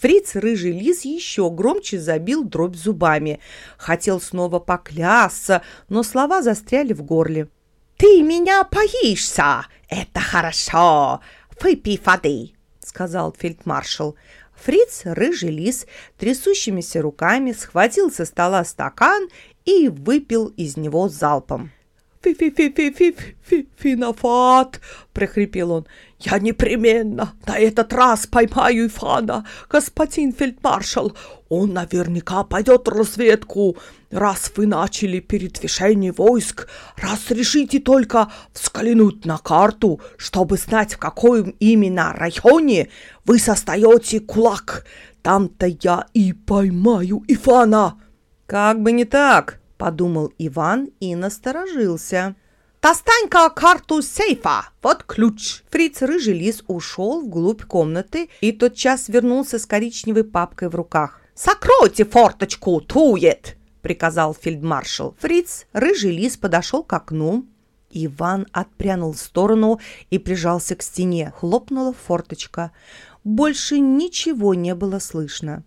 Фриц рыжий лис еще громче забил дробь зубами. Хотел снова поклясться, но слова застряли в горле. «Ты меня боишься! Это хорошо! Выпей воды!» — сказал фельдмаршал. Фриц, рыжий лис, трясущимися руками схватил со стола стакан и выпил из него залпом. «Фи-фи-фи-фи-фи-финофат!» — прохрипел он. «Я непременно на этот раз поймаю Ифана, господин фельдмаршал. Он наверняка пойдет разведку. Раз вы начали передвижение войск, раз решите только взглянуть на карту, чтобы знать, в каком именно районе вы состоите кулак, там-то я и поймаю Ифана». «Как бы не так!» — подумал Иван и насторожился. «Достань-ка карту сейфа! Вот ключ!» Фриц Рыжий Лис ушел вглубь комнаты и тотчас вернулся с коричневой папкой в руках. «Сокройте форточку, тует!» — приказал фельдмаршал. Фриц, Рыжий Лис, подошел к окну. Иван отпрянул в сторону и прижался к стене. Хлопнула форточка. Больше ничего не было слышно.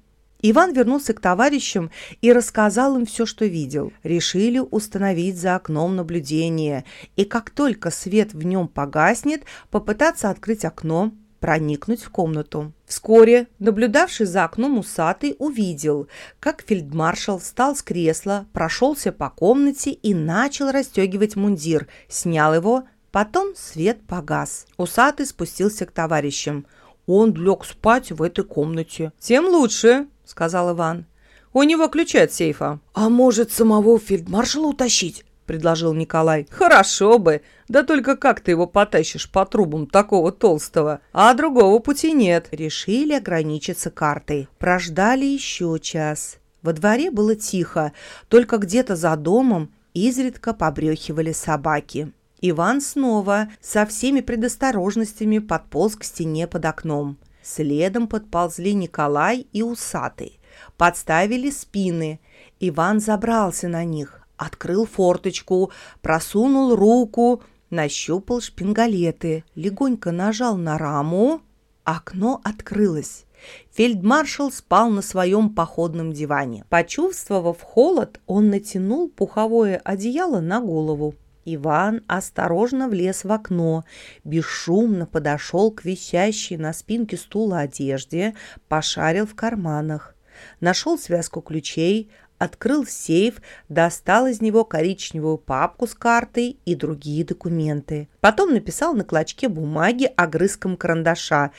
Иван вернулся к товарищам и рассказал им все, что видел. Решили установить за окном наблюдение, и как только свет в нем погаснет, попытаться открыть окно, проникнуть в комнату. Вскоре, наблюдавший за окном усатый, увидел, как фельдмаршал встал с кресла, прошелся по комнате и начал расстегивать мундир, снял его, потом свет погас. Усатый спустился к товарищам. Он лег спать в этой комнате. «Тем лучше», — сказал Иван. «У него ключи от сейфа». «А может, самого фельдмаршала утащить?» — предложил Николай. «Хорошо бы. Да только как ты его потащишь по трубам такого толстого? А другого пути нет». Решили ограничиться картой. Прождали еще час. Во дворе было тихо, только где-то за домом изредка побрехивали собаки. Иван снова со всеми предосторожностями подполз к стене под окном. Следом подползли Николай и Усатый. Подставили спины. Иван забрался на них, открыл форточку, просунул руку, нащупал шпингалеты, легонько нажал на раму. Окно открылось. Фельдмаршал спал на своем походном диване. Почувствовав холод, он натянул пуховое одеяло на голову. Иван осторожно влез в окно, бесшумно подошел к висящей на спинке стула одежде, пошарил в карманах. Нашел связку ключей, открыл сейф, достал из него коричневую папку с картой и другие документы. Потом написал на клочке бумаги огрызком карандаша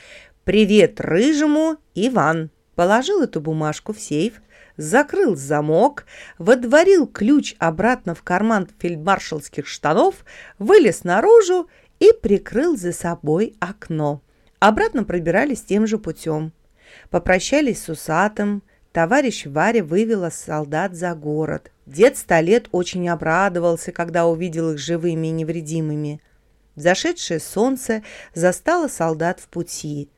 «Привет рыжему, Иван». Положил эту бумажку в сейф, закрыл замок, водворил ключ обратно в карман фельдмаршалских штанов, вылез наружу и прикрыл за собой окно. Обратно пробирались тем же путем. Попрощались с усатым, товарищ Варя вывела солдат за город. Дед Столет очень обрадовался, когда увидел их живыми и невредимыми. Зашедшее солнце застало солдат в пути.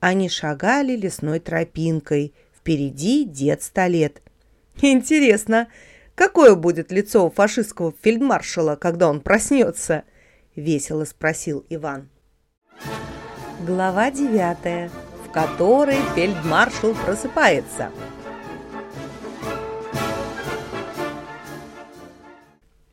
Они шагали лесной тропинкой. Впереди дед Столет. «Интересно, какое будет лицо у фашистского фельдмаршала, когда он проснется?» — весело спросил Иван. Глава девятая, в которой фельдмаршал просыпается.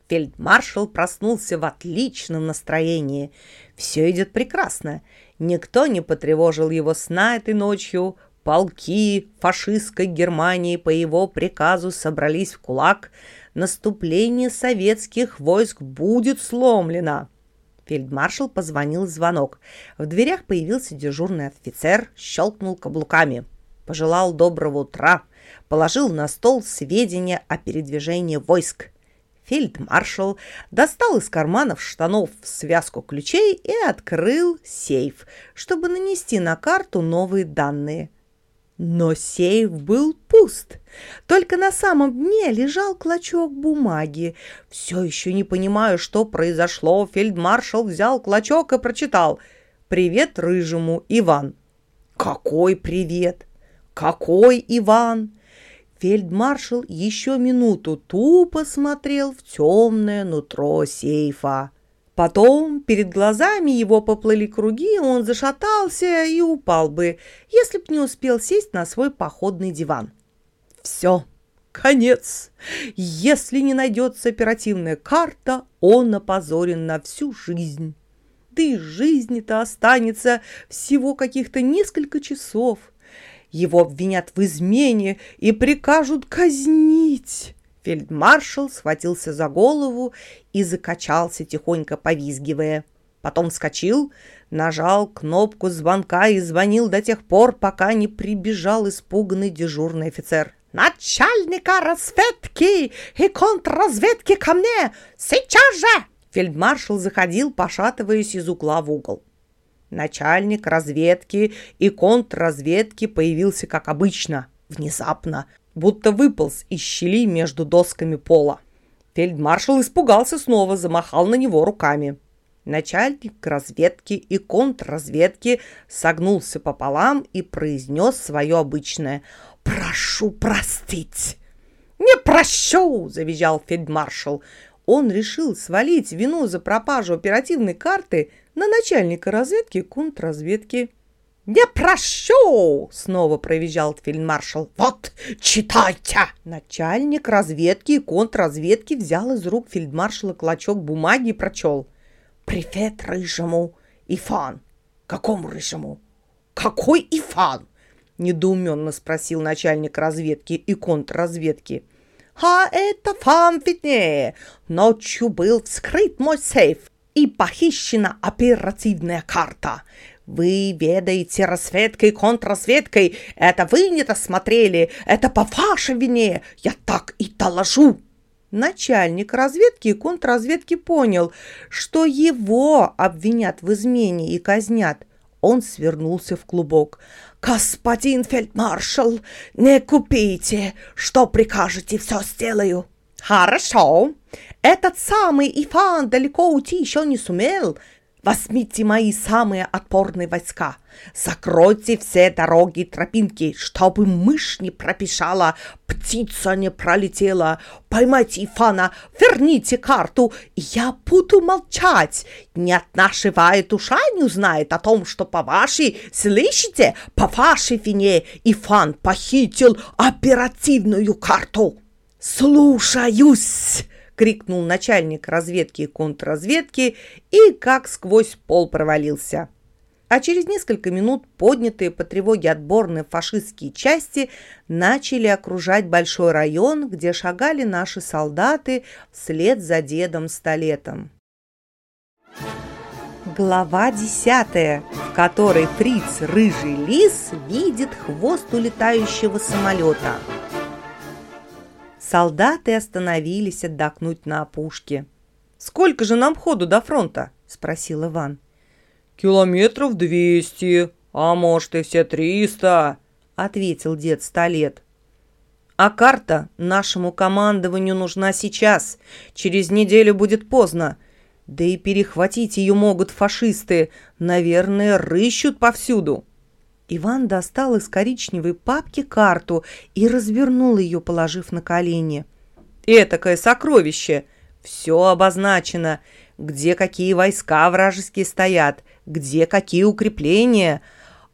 Фельдмаршал проснулся в отличном настроении. Все идет прекрасно. Никто не потревожил его сна этой ночью. Полки фашистской Германии по его приказу собрались в кулак. Наступление советских войск будет сломлено. Фельдмаршал позвонил звонок. В дверях появился дежурный офицер, щелкнул каблуками. Пожелал доброго утра, положил на стол сведения о передвижении войск фельдмаршал достал из карманов штанов связку ключей и открыл сейф, чтобы нанести на карту новые данные. Но сейф был пуст. Только на самом дне лежал клочок бумаги. Все еще не понимая, что произошло, фельдмаршал взял клочок и прочитал «Привет рыжему, Иван». «Какой привет? Какой Иван?» Фельдмаршал еще минуту тупо смотрел в темное нутро сейфа. Потом перед глазами его поплыли круги, он зашатался и упал бы, если б не успел сесть на свой походный диван. Все, конец. Если не найдется оперативная карта, он опозорен на всю жизнь. Да и жизни-то останется всего каких-то несколько часов – его обвинят в измене и прикажут казнить. Фельдмаршал схватился за голову и закачался, тихонько повизгивая. Потом вскочил, нажал кнопку звонка и звонил до тех пор, пока не прибежал испуганный дежурный офицер. «Начальника разведки и контрразведки ко мне! Сейчас же!» Фельдмаршал заходил, пошатываясь из угла в угол. Начальник разведки и контрразведки появился, как обычно, внезапно, будто выполз из щели между досками пола. Фельдмаршал испугался снова, замахал на него руками. Начальник разведки и контрразведки согнулся пополам и произнес свое обычное «Прошу простить!» «Не прощу!» – завизжал фельдмаршал. Он решил свалить вину за пропажу оперативной карты на начальника разведки контрразведки. «Не прощу!» — снова провизжал фельдмаршал. «Вот, читайте!» Начальник разведки и контрразведки взял из рук фельдмаршала клочок бумаги и прочел. «Привет рыжему, Ифан!» «Какому рыжему?» «Какой Ифан?» — недоуменно спросил начальник разведки и контрразведки. «А это вам виднее. Ночью был вскрыт мой сейф и похищена оперативная карта. Вы ведаете разведкой и контрразведкой. Это вы не досмотрели. Это по вашей вине. Я так и доложу. Начальник разведки и контрразведки понял, что его обвинят в измене и казнят. Он свернулся в клубок. «Господин фельдмаршал, не купите! Что прикажете, все сделаю!» «Хорошо!» Этот самый Ифан далеко уйти еще не сумел. Возьмите мои самые отпорные войска. Закройте все дороги и тропинки, чтобы мышь не пропищала, птица не пролетела. Поймайте Ифана, верните карту, и я буду молчать. Ни одна живая душа не узнает о том, что по вашей, слышите, по вашей вине Ифан похитил оперативную карту. «Слушаюсь!» — крикнул начальник разведки и контрразведки и как сквозь пол провалился. А через несколько минут поднятые по тревоге отборные фашистские части начали окружать большой район, где шагали наши солдаты вслед за дедом Столетом. Глава десятая, в которой фриц Рыжий Лис видит хвост улетающего самолета. Солдаты остановились отдохнуть на опушке. «Сколько же нам ходу до фронта?» – спросил Иван. «Километров двести, а может и все триста», – ответил дед Столет. «А карта нашему командованию нужна сейчас. Через неделю будет поздно. Да и перехватить ее могут фашисты. Наверное, рыщут повсюду». Иван достал из коричневой папки карту и развернул ее, положив на колени. «Этакое сокровище! Все обозначено, где какие войска вражеские стоят, где какие укрепления,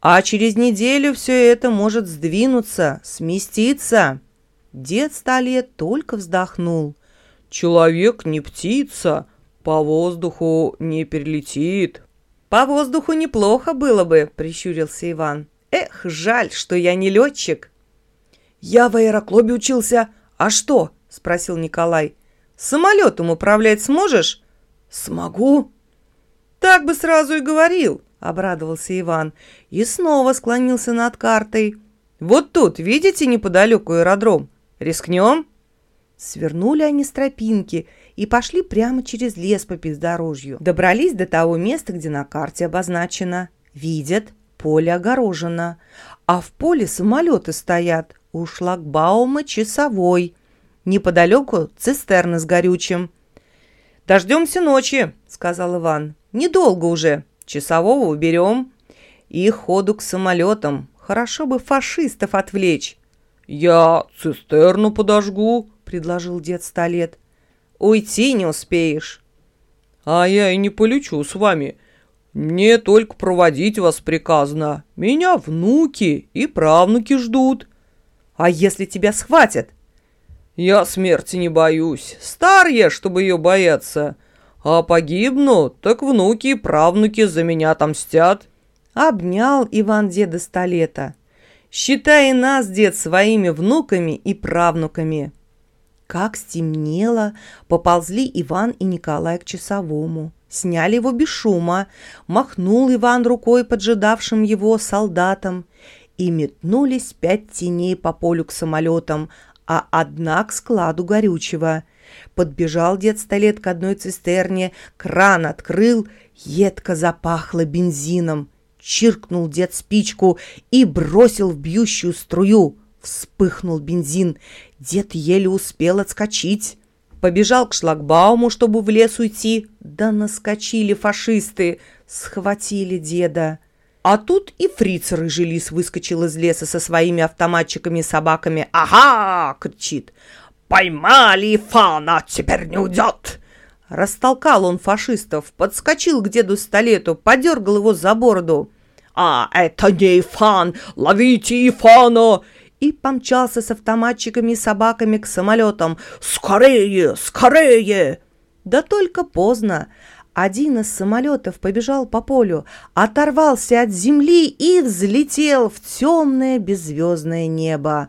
а через неделю все это может сдвинуться, сместиться». Дед Столет только вздохнул. «Человек не птица, по воздуху не перелетит». «По воздуху неплохо было бы», — прищурился Иван. «Эх, жаль, что я не летчик». «Я в аэроклубе учился. А что?» — спросил Николай. «Самолетом управлять сможешь?» «Смогу». «Так бы сразу и говорил», — обрадовался Иван и снова склонился над картой. «Вот тут, видите, неподалеку аэродром? Рискнем?» Свернули они с тропинки и пошли прямо через лес по бездорожью. Добрались до того места, где на карте обозначено. Видят, поле огорожено, а в поле самолеты стоят. У шлагбаума часовой. Неподалеку цистерны с горючим. «Дождемся ночи», — сказал Иван. «Недолго уже. Часового уберем. И ходу к самолетам. Хорошо бы фашистов отвлечь». «Я цистерну подожгу», — предложил дед Столет. «Уйти не успеешь». «А я и не полечу с вами. Мне только проводить вас приказано. Меня внуки и правнуки ждут». «А если тебя схватят?» «Я смерти не боюсь. Стар я, чтобы ее бояться. А погибну, так внуки и правнуки за меня отомстят». Обнял Иван деда сто лета. Считай нас, дед, своими внуками и правнуками. Как стемнело, поползли Иван и Николай к часовому. Сняли его без шума, махнул Иван рукой поджидавшим его солдатам, и метнулись пять теней по полю к самолетам, а одна к складу горючего. Подбежал дед сто лет к одной цистерне, кран открыл, едко запахло бензином. Чиркнул дед спичку и бросил в бьющую струю. Вспыхнул бензин. Дед еле успел отскочить. Побежал к шлагбауму, чтобы в лес уйти. Да наскочили фашисты, схватили деда. А тут и фриц рыжий лис выскочил из леса со своими автоматчиками и собаками. «Ага!» — кричит. «Поймали Фана, теперь не уйдет!» Растолкал он фашистов, подскочил к деду Столету, подергал его за бороду. «А, это не Ифан! Ловите Ифана!» И помчался с автоматчиками и собаками к самолетам. «Скорее! Скорее!» Да только поздно. Один из самолетов побежал по полю, оторвался от земли и взлетел в темное беззвездное небо.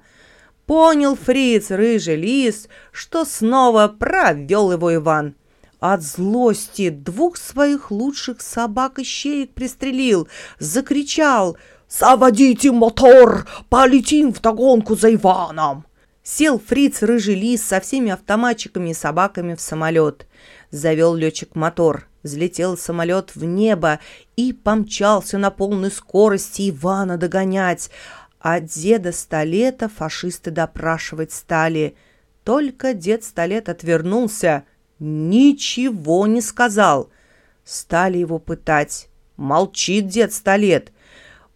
Понял фриц, рыжий лис, что снова провел его Иван. От злости двух своих лучших собак и щеек пристрелил, закричал «Заводите мотор, полетим в догонку за Иваном!» Сел фриц рыжий лис со всеми автоматчиками и собаками в самолет. Завел летчик мотор, взлетел самолет в небо и помчался на полной скорости Ивана догонять. А деда Столета фашисты допрашивать стали. Только дед Столет отвернулся – ничего не сказал. Стали его пытать. Молчит дед сто лет.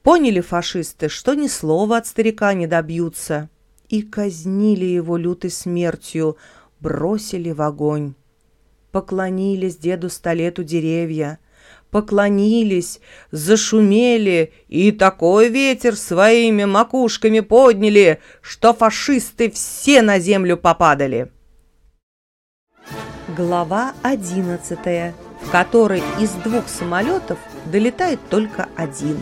Поняли фашисты, что ни слова от старика не добьются. И казнили его лютой смертью, бросили в огонь. Поклонились деду сто лет у деревья — поклонились, зашумели, и такой ветер своими макушками подняли, что фашисты все на землю попадали. Глава одиннадцатая, в которой из двух самолетов долетает только один.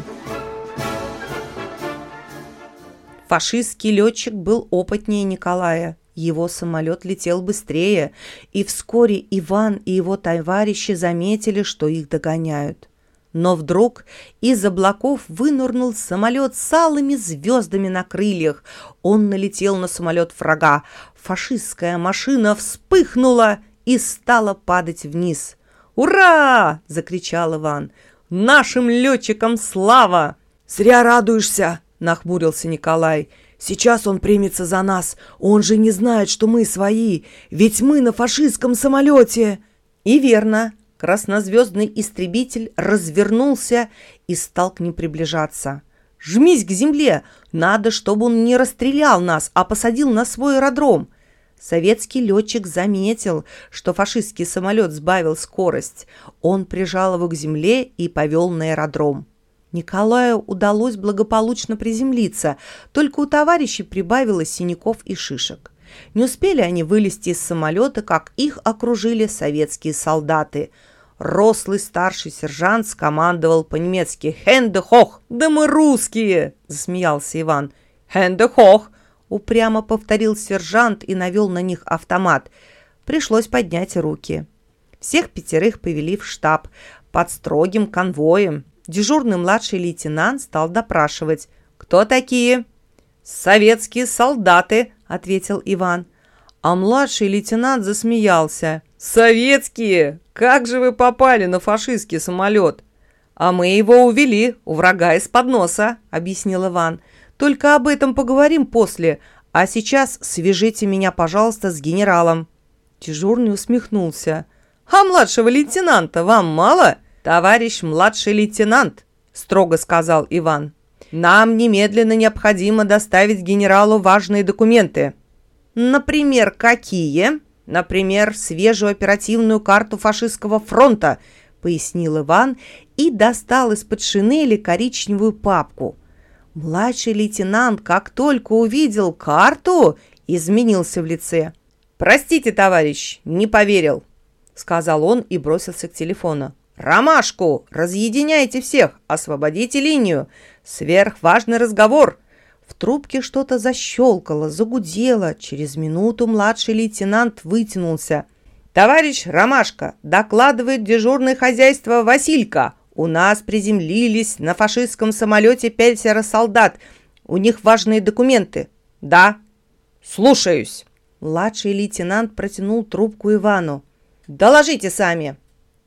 Фашистский летчик был опытнее Николая. Его самолет летел быстрее, и вскоре Иван и его товарищи заметили, что их догоняют. Но вдруг из облаков вынырнул самолет с алыми звездами на крыльях. Он налетел на самолет врага. Фашистская машина вспыхнула и стала падать вниз. «Ура!» — закричал Иван. «Нашим летчикам слава!» «Зря радуешься!» — нахмурился Николай. Сейчас он примется за нас. Он же не знает, что мы свои. Ведь мы на фашистском самолете. И верно. Краснозвездный истребитель развернулся и стал к ним приближаться. «Жмись к земле! Надо, чтобы он не расстрелял нас, а посадил на свой аэродром!» Советский летчик заметил, что фашистский самолет сбавил скорость. Он прижал его к земле и повел на аэродром. Николаю удалось благополучно приземлиться, только у товарищей прибавилось синяков и шишек. Не успели они вылезти из самолета, как их окружили советские солдаты. Рослый старший сержант скомандовал по-немецки «Хенде хох!» «Да мы русские!» – засмеялся Иван. «Хенде хох!» – упрямо повторил сержант и навел на них автомат. Пришлось поднять руки. Всех пятерых повели в штаб под строгим конвоем. Дежурный младший лейтенант стал допрашивать. «Кто такие?» «Советские солдаты», — ответил Иван. А младший лейтенант засмеялся. «Советские! Как же вы попали на фашистский самолет?» «А мы его увели у врага из-под носа», — объяснил Иван. «Только об этом поговорим после, а сейчас свяжите меня, пожалуйста, с генералом». Дежурный усмехнулся. «А младшего лейтенанта вам мало?» «Товарищ младший лейтенант», — строго сказал Иван, — «нам немедленно необходимо доставить генералу важные документы». «Например, какие?» «Например, свежую оперативную карту фашистского фронта», — пояснил Иван и достал из-под шинели коричневую папку. Младший лейтенант, как только увидел карту, изменился в лице. «Простите, товарищ, не поверил», — сказал он и бросился к телефону. «Ромашку! Разъединяйте всех! Освободите линию! Сверхважный разговор!» В трубке что-то защелкало, загудело. Через минуту младший лейтенант вытянулся. «Товарищ Ромашка, докладывает дежурное хозяйство Василька. У нас приземлились на фашистском самолете пятеро солдат. У них важные документы». «Да». «Слушаюсь». Младший лейтенант протянул трубку Ивану. «Доложите сами».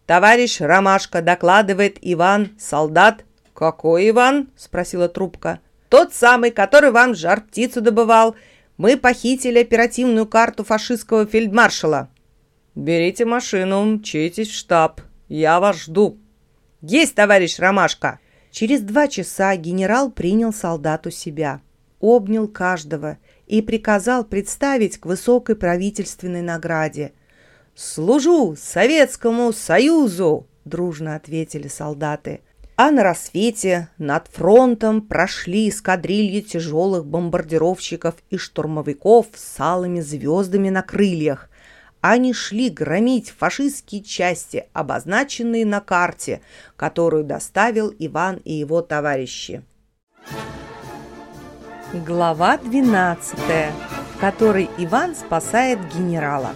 «Товарищ Ромашка докладывает Иван, солдат». «Какой Иван?» – спросила трубка. «Тот самый, который вам жар-птицу добывал. Мы похитили оперативную карту фашистского фельдмаршала». «Берите машину, мчитесь в штаб. Я вас жду». «Есть, товарищ Ромашка!» Через два часа генерал принял солдат у себя, обнял каждого и приказал представить к высокой правительственной награде – «Служу Советскому Союзу!» – дружно ответили солдаты. А на рассвете над фронтом прошли эскадрильи тяжелых бомбардировщиков и штурмовиков с алыми звездами на крыльях. Они шли громить фашистские части, обозначенные на карте, которую доставил Иван и его товарищи. Глава 12, в которой Иван спасает генерала.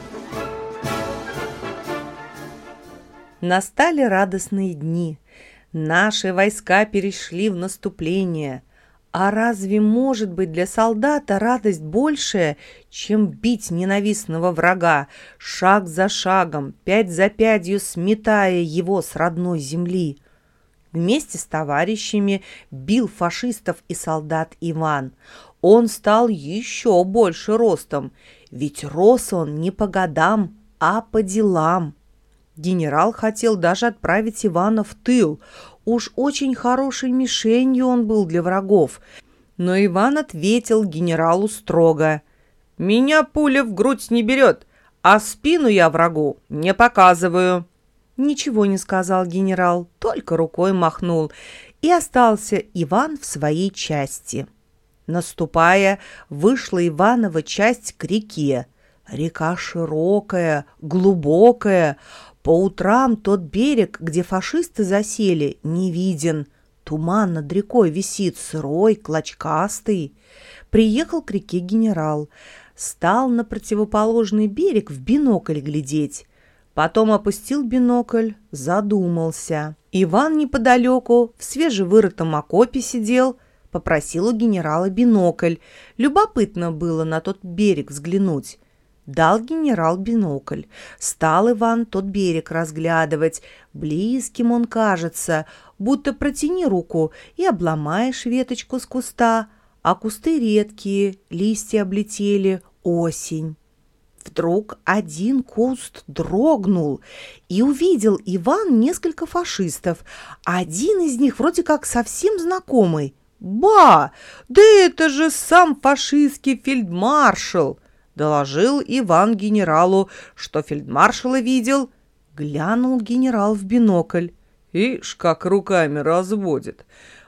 Настали радостные дни. Наши войска перешли в наступление. А разве может быть для солдата радость большая, чем бить ненавистного врага, шаг за шагом, пять за пятью сметая его с родной земли? Вместе с товарищами бил фашистов и солдат Иван. Он стал еще больше ростом, ведь рос он не по годам, а по делам. Генерал хотел даже отправить Ивана в тыл. Уж очень хорошей мишенью он был для врагов. Но Иван ответил генералу строго. «Меня пуля в грудь не берет, а спину я врагу не показываю». Ничего не сказал генерал, только рукой махнул, и остался Иван в своей части. Наступая, вышла Иванова часть к реке. Река широкая, глубокая. По утрам тот берег, где фашисты засели, не виден. Туман над рекой висит сырой, клочкастый. Приехал к реке генерал. Стал на противоположный берег в бинокль глядеть. Потом опустил бинокль, задумался. Иван неподалеку в свежевырытом окопе сидел, попросил у генерала бинокль. Любопытно было на тот берег взглянуть. Дал генерал бинокль. Стал Иван тот берег разглядывать. Близким он кажется, будто протяни руку и обломаешь веточку с куста, а кусты редкие, листья облетели, осень. Вдруг один куст дрогнул, и увидел Иван несколько фашистов. Один из них вроде как совсем знакомый. «Ба! Да это же сам фашистский фельдмаршал!» Доложил Иван генералу, что фельдмаршала видел. Глянул генерал в бинокль. «Ишь, как руками разводит!»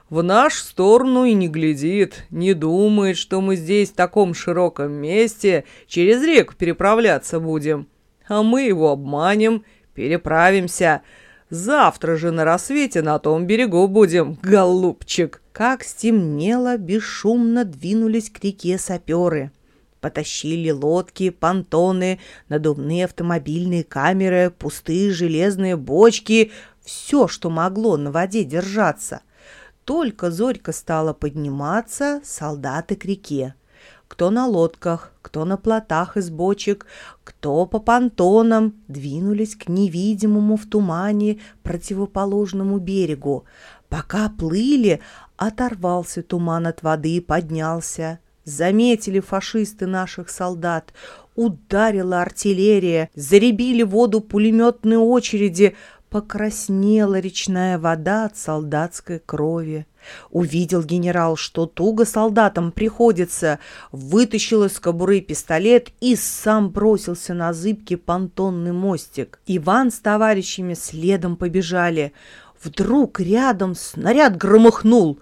в нашу сторону и не глядит, не думает, что мы здесь в таком широком месте через реку переправляться будем. А мы его обманем, переправимся. Завтра же на рассвете на том берегу будем, голубчик. Как стемнело, бесшумно двинулись к реке саперы. Потащили лодки, понтоны, надувные автомобильные камеры, пустые железные бочки, все, что могло на воде держаться — только зорька стала подниматься, солдаты к реке. Кто на лодках, кто на плотах из бочек, кто по понтонам двинулись к невидимому в тумане противоположному берегу. Пока плыли, оторвался туман от воды и поднялся. Заметили фашисты наших солдат, ударила артиллерия, заребили воду пулеметные очереди, Покраснела речная вода от солдатской крови. Увидел генерал, что туго солдатам приходится, вытащил из кобуры пистолет и сам бросился на зыбкий понтонный мостик. Иван с товарищами следом побежали. Вдруг рядом снаряд громыхнул.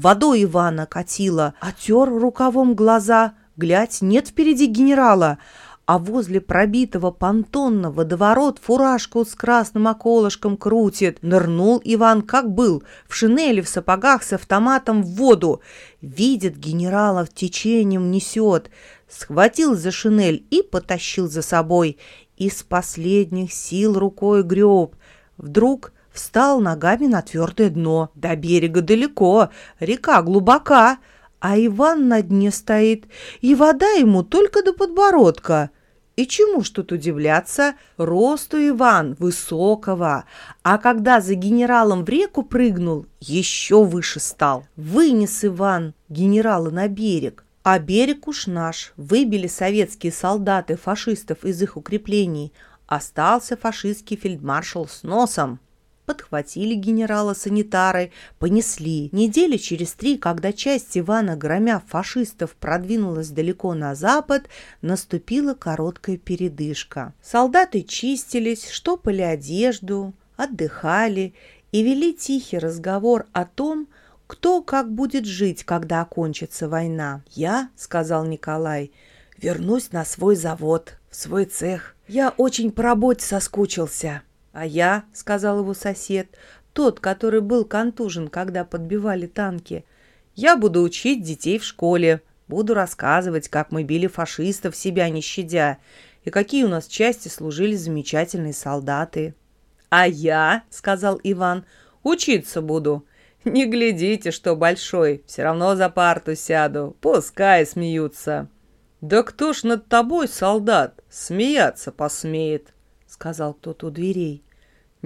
Водой Ивана катила, отер рукавом глаза. Глядь, нет впереди генерала — а возле пробитого понтонного водоворот фуражку с красным околышком крутит. Нырнул Иван, как был, в шинели, в сапогах, с автоматом в воду. Видит, генерала в течением несет. Схватил за шинель и потащил за собой. Из последних сил рукой греб. Вдруг встал ногами на твердое дно. До берега далеко, река глубока, а Иван на дне стоит, и вода ему только до подбородка. И чему ж тут удивляться? Росту Иван высокого, а когда за генералом в реку прыгнул, еще выше стал. Вынес Иван генерала на берег, а берег уж наш. Выбили советские солдаты фашистов из их укреплений. Остался фашистский фельдмаршал с носом подхватили генерала-санитары, понесли. Недели через три, когда часть Ивана, громя фашистов, продвинулась далеко на запад, наступила короткая передышка. Солдаты чистились, штопали одежду, отдыхали и вели тихий разговор о том, кто как будет жить, когда окончится война. «Я», — сказал Николай, — «вернусь на свой завод, в свой цех. Я очень по работе соскучился». «А я», — сказал его сосед, тот, который был контужен, когда подбивали танки, «я буду учить детей в школе, буду рассказывать, как мы били фашистов, себя не щадя, и какие у нас части служили замечательные солдаты». «А я», — сказал Иван, — «учиться буду». «Не глядите, что большой, все равно за парту сяду, пускай смеются». «Да кто ж над тобой, солдат, смеяться посмеет?» — сказал кто-то у дверей.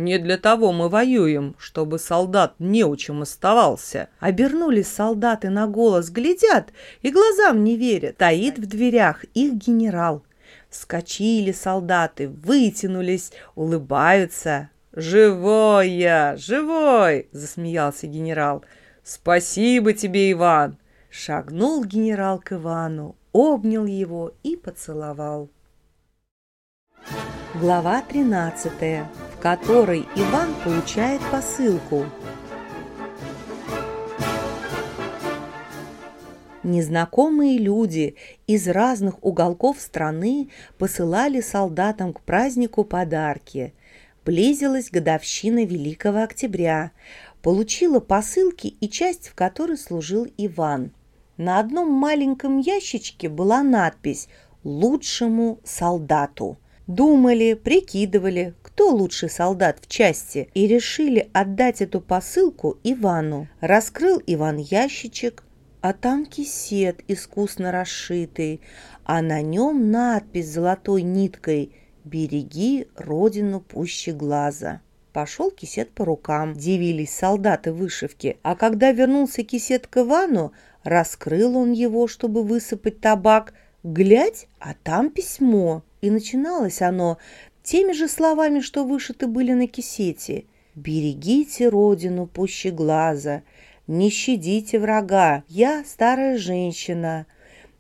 Не для того мы воюем, чтобы солдат неучим оставался. Обернулись солдаты на голос, глядят и глазам не верят. Таит в дверях их генерал. Вскочили солдаты, вытянулись, улыбаются. «Живой я, живой!» – засмеялся генерал. «Спасибо тебе, Иван!» Шагнул генерал к Ивану, обнял его и поцеловал. Глава 13, в которой Иван получает посылку. Незнакомые люди из разных уголков страны посылали солдатам к празднику подарки. Близилась годовщина Великого Октября. Получила посылки и часть, в которой служил Иван. На одном маленьком ящичке была надпись «Лучшему солдату». Думали, прикидывали, кто лучший солдат в части, и решили отдать эту посылку Ивану. Раскрыл Иван ящичек, а там кисет искусно расшитый, а на нем надпись золотой ниткой «Береги родину пуще глаза». Пошел кисет по рукам, дивились солдаты вышивки, а когда вернулся кисет к Ивану, раскрыл он его, чтобы высыпать табак, глядь, а там письмо. И начиналось оно теми же словами, что вышиты были на кисете. «Берегите родину пуще глаза», не щадите врага, я старая женщина.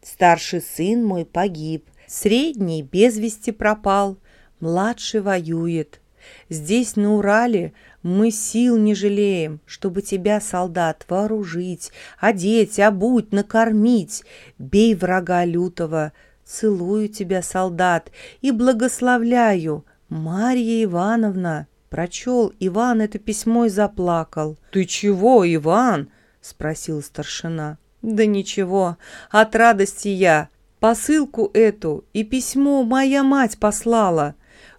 Старший сын мой погиб, средний без вести пропал, младший воюет. Здесь, на Урале, мы сил не жалеем, чтобы тебя, солдат, вооружить, одеть, обуть, накормить. Бей врага лютого, целую тебя, солдат, и благословляю, Марья Ивановна. Прочел Иван это письмо и заплакал. «Ты чего, Иван?» — спросил старшина. «Да ничего, от радости я. Посылку эту и письмо моя мать послала.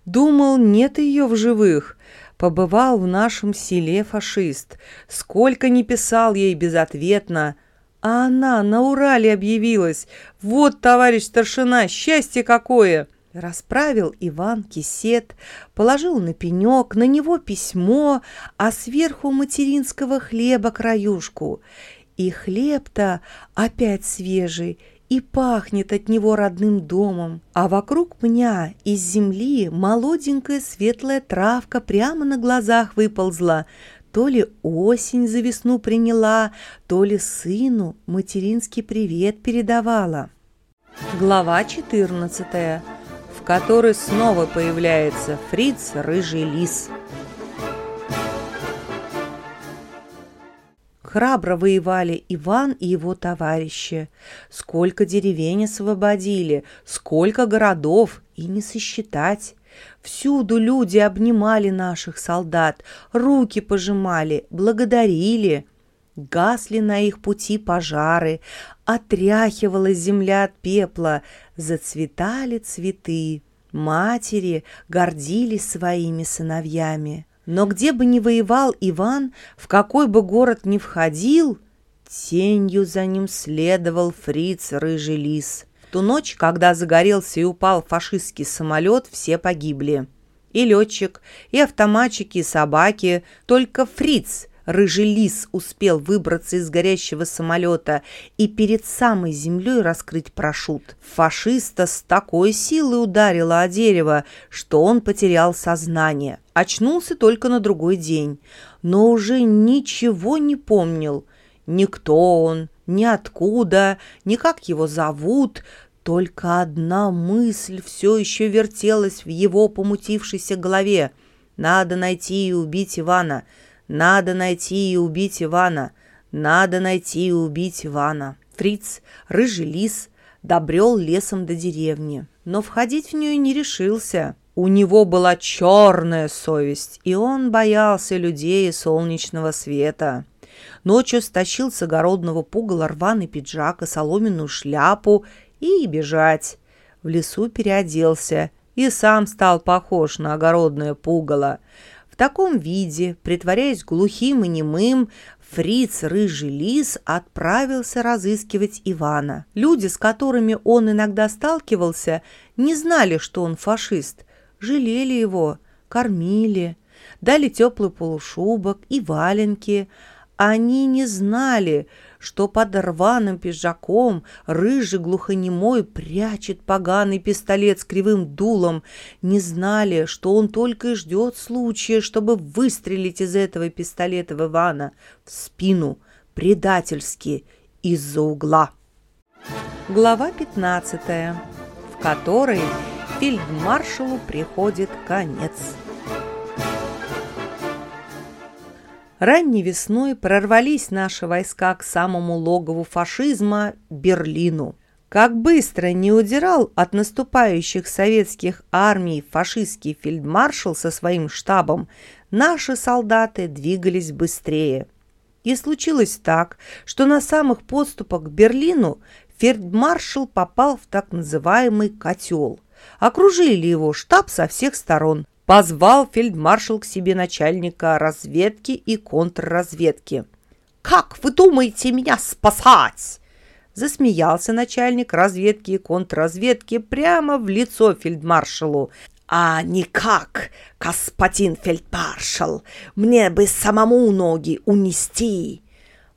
Думал, нет ее в живых. Побывал в нашем селе фашист. Сколько не писал ей безответно. А она на Урале объявилась. Вот, товарищ старшина, счастье какое!» Расправил Иван кисет, положил на пенек, на него письмо, а сверху материнского хлеба краюшку. И хлеб-то опять свежий, и пахнет от него родным домом. А вокруг пня из земли молоденькая светлая травка прямо на глазах выползла. То ли осень за весну приняла, то ли сыну материнский привет передавала. Глава четырнадцатая в которой снова появляется фриц Рыжий Лис. Храбро воевали Иван и его товарищи. Сколько деревень освободили, сколько городов, и не сосчитать. Всюду люди обнимали наших солдат, руки пожимали, благодарили. Гасли на их пути пожары, отряхивалась земля от пепла, зацветали цветы. Матери гордились своими сыновьями. Но где бы ни воевал Иван, в какой бы город ни входил, тенью за ним следовал фриц Рыжий Лис. Ту ночь, когда загорелся и упал фашистский самолет, все погибли. И летчик, и автоматчики, и собаки. Только фриц Рыжий лис успел выбраться из горящего самолета и перед самой землей раскрыть парашют. Фашиста с такой силой ударило о дерево, что он потерял сознание. Очнулся только на другой день, но уже ничего не помнил. Ни кто он, ни откуда, ни как его зовут, только одна мысль все еще вертелась в его помутившейся голове. «Надо найти и убить Ивана», надо найти и убить Ивана. Надо найти и убить Ивана. Фриц, рыжий лис, добрел лесом до деревни, но входить в нее не решился. У него была черная совесть, и он боялся людей и солнечного света. Ночью стащил с огородного пугала рваный пиджак и соломенную шляпу и бежать. В лесу переоделся и сам стал похож на огородное пугало – таком виде, притворяясь глухим и немым, фриц Рыжий Лис отправился разыскивать Ивана. Люди, с которыми он иногда сталкивался, не знали, что он фашист, жалели его, кормили, дали теплый полушубок и валенки. Они не знали, что под рваным пиджаком рыжий глухонемой прячет поганый пистолет с кривым дулом, не знали, что он только и ждет случая, чтобы выстрелить из этого пистолета в Ивана в спину, предательски, из-за угла. Глава 15, в которой фельдмаршалу приходит конец. Ранней весной прорвались наши войска к самому логову фашизма – Берлину. Как быстро не удирал от наступающих советских армий фашистский фельдмаршал со своим штабом, наши солдаты двигались быстрее. И случилось так, что на самых подступах к Берлину фельдмаршал попал в так называемый «котел». Окружили его штаб со всех сторон. Позвал фельдмаршал к себе начальника разведки и контрразведки. «Как вы думаете меня спасать?» Засмеялся начальник разведки и контрразведки прямо в лицо фельдмаршалу. «А никак, господин фельдмаршал, мне бы самому ноги унести!»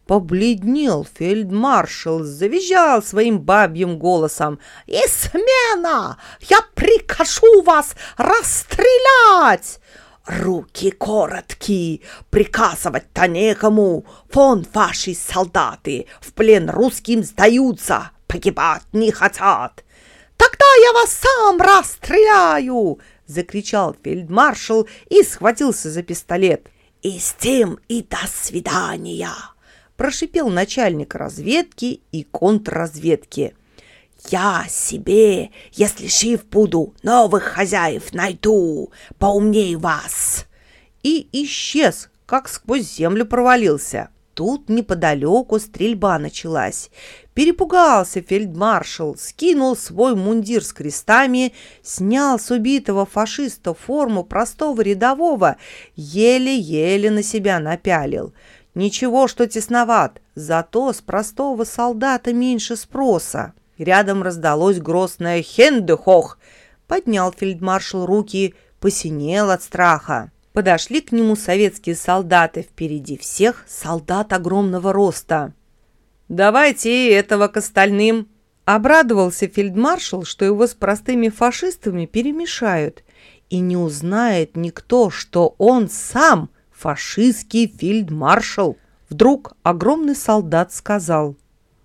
Побледнел фельдмаршал, завизжал своим бабьим голосом. «И смена! Я прикажу вас расстрелять!» «Руки короткие, приказывать-то некому. Вон ваши солдаты в плен русским сдаются, погибать не хотят. Тогда я вас сам расстреляю!» — закричал фельдмаршал и схватился за пистолет. «И с тем и до свидания!» Прошипел начальник разведки и контрразведки. «Я себе, если жив буду, новых хозяев найду, поумнее вас!» И исчез, как сквозь землю провалился. Тут неподалеку стрельба началась. Перепугался фельдмаршал, скинул свой мундир с крестами, снял с убитого фашиста форму простого рядового, еле-еле на себя напялил. Ничего, что тесноват, зато с простого солдата меньше спроса. Рядом раздалось грозное «Хендехох!» Поднял фельдмаршал руки, посинел от страха. Подошли к нему советские солдаты, впереди всех солдат огромного роста. «Давайте этого к остальным!» Обрадовался фельдмаршал, что его с простыми фашистами перемешают, и не узнает никто, что он сам фашистский фельдмаршал. Вдруг огромный солдат сказал,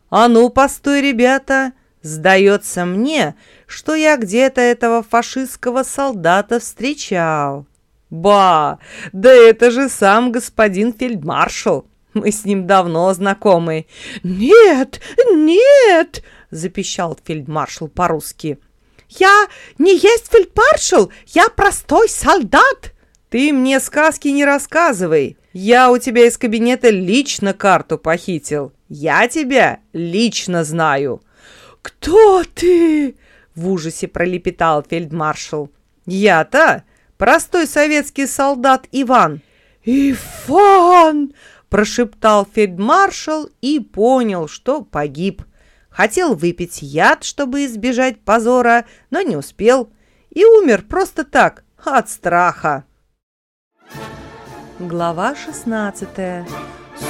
«А ну, постой, ребята! Сдается мне, что я где-то этого фашистского солдата встречал». «Ба! Да это же сам господин фельдмаршал! Мы с ним давно знакомы!» «Нет, нет!» — запищал фельдмаршал по-русски. «Я не есть фельдмаршал, я простой солдат!» «Ты мне сказки не рассказывай. Я у тебя из кабинета лично карту похитил. Я тебя лично знаю». «Кто ты?» — в ужасе пролепетал фельдмаршал. «Я-то простой советский солдат Иван». «Иван!» — прошептал фельдмаршал и понял, что погиб. Хотел выпить яд, чтобы избежать позора, но не успел. И умер просто так, от страха. Глава 16.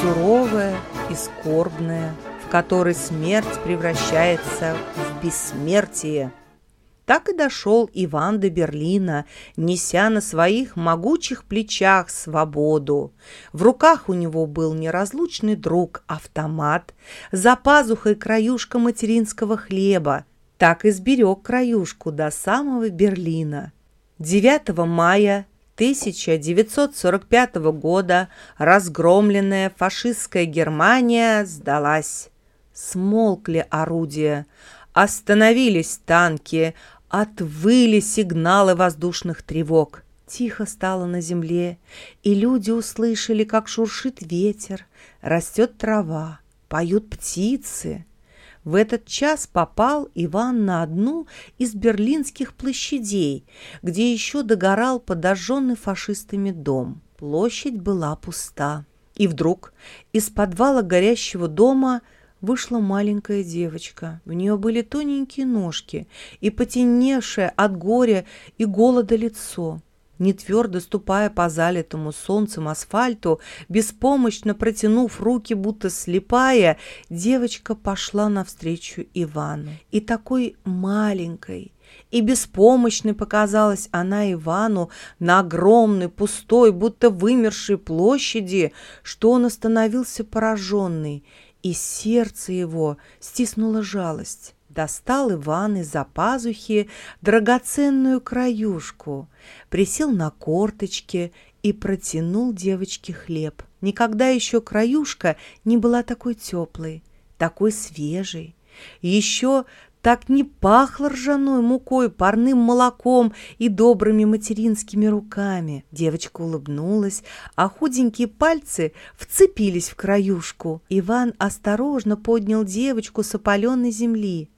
Суровая и скорбная, в которой смерть превращается в бессмертие. Так и дошел Иван до Берлина, неся на своих могучих плечах свободу. В руках у него был неразлучный друг автомат, за пазухой краюшка материнского хлеба. Так и сберег краюшку до самого Берлина. 9 мая 1945 года разгромленная фашистская Германия сдалась. Смолкли орудия, остановились танки, отвыли сигналы воздушных тревог. Тихо стало на земле, и люди услышали, как шуршит ветер, растет трава, поют птицы. В этот час попал Иван на одну из берлинских площадей, где еще догорал подожженный фашистами дом. Площадь была пуста. И вдруг из подвала горящего дома вышла маленькая девочка. В нее были тоненькие ножки и потемневшее от горя и голода лицо. Не твердо ступая по залитому солнцем асфальту, беспомощно протянув руки, будто слепая, девочка пошла навстречу Ивану. И такой маленькой, и беспомощной показалась она Ивану на огромной, пустой, будто вымершей площади, что он остановился пораженный, и сердце его стиснула жалость. Достал Иван из-за пазухи драгоценную краюшку, присел на корточки и протянул девочке хлеб. Никогда еще краюшка не была такой теплой, такой свежей. Еще так не пахло ржаной мукой, парным молоком и добрыми материнскими руками. Девочка улыбнулась, а худенькие пальцы вцепились в краюшку. Иван осторожно поднял девочку с опаленной земли.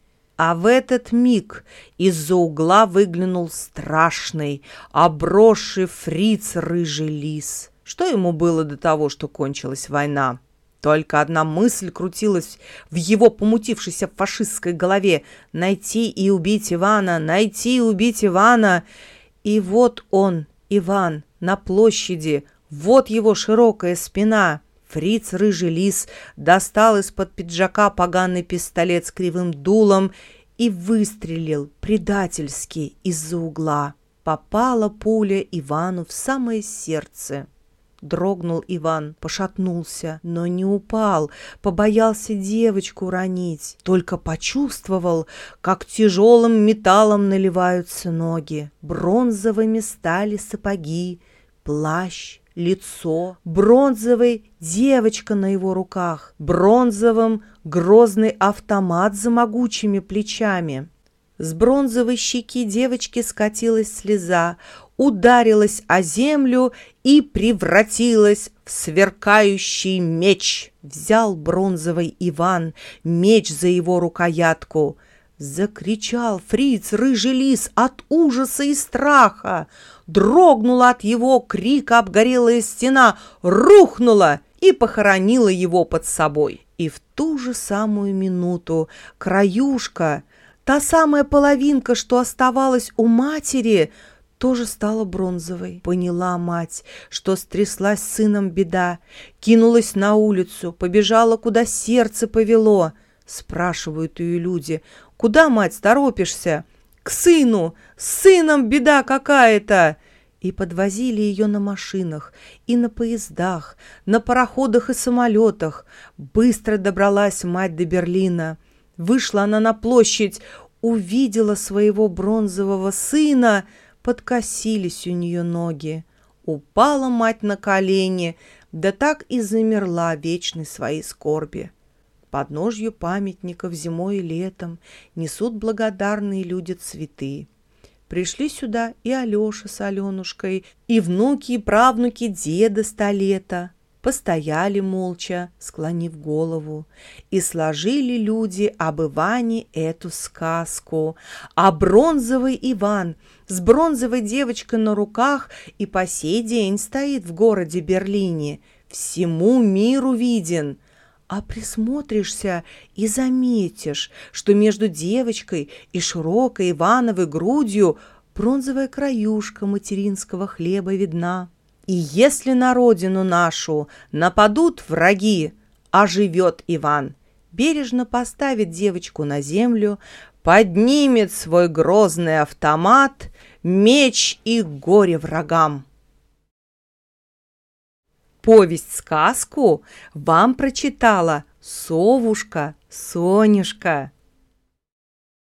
А в этот миг из-за угла выглянул страшный, обросший фриц рыжий лис. Что ему было до того, что кончилась война? Только одна мысль крутилась в его помутившейся фашистской голове — найти и убить Ивана, найти и убить Ивана. И вот он, Иван, на площади, вот его широкая спина. Фриц рыжий лис достал из-под пиджака поганый пистолет с кривым дулом и выстрелил предательски из-за угла. Попала пуля Ивану в самое сердце. Дрогнул Иван, пошатнулся, но не упал, побоялся девочку ранить, только почувствовал, как тяжелым металлом наливаются ноги. Бронзовыми стали сапоги, плащ, лицо, бронзовый девочка на его руках, бронзовым грозный автомат за могучими плечами. С бронзовой щеки девочки скатилась слеза, ударилась о землю и превратилась в сверкающий меч. Взял бронзовый Иван меч за его рукоятку. Закричал фриц рыжий лис от ужаса и страха. Дрогнула от его крика обгорелая стена, рухнула и похоронила его под собой. И в ту же самую минуту краюшка, та самая половинка, что оставалась у матери, тоже стала бронзовой. Поняла мать, что стряслась с сыном беда, кинулась на улицу, побежала, куда сердце повело. Спрашивают ее люди, куда, мать, торопишься? К сыну, с сыном беда какая-то. И подвозили ее на машинах, и на поездах, на пароходах и самолетах. Быстро добралась мать до Берлина. Вышла она на площадь, увидела своего бронзового сына — подкосились у нее ноги. Упала мать на колени, да так и замерла вечной своей скорби. Под ножью памятников зимой и летом несут благодарные люди цветы. Пришли сюда и Алеша с Аленушкой, и внуки и правнуки деда ста лета. Постояли молча, склонив голову, и сложили люди об Иване эту сказку. А бронзовый Иван с бронзовой девочкой на руках и по сей день стоит в городе Берлине, всему миру виден. А присмотришься и заметишь, что между девочкой и широкой Ивановой грудью бронзовая краюшка материнского хлеба видна. И если на родину нашу нападут враги, оживет Иван, бережно поставит девочку на землю, поднимет свой грозный автомат, меч и горе врагам. Повесть-сказку вам прочитала совушка Сонюшка.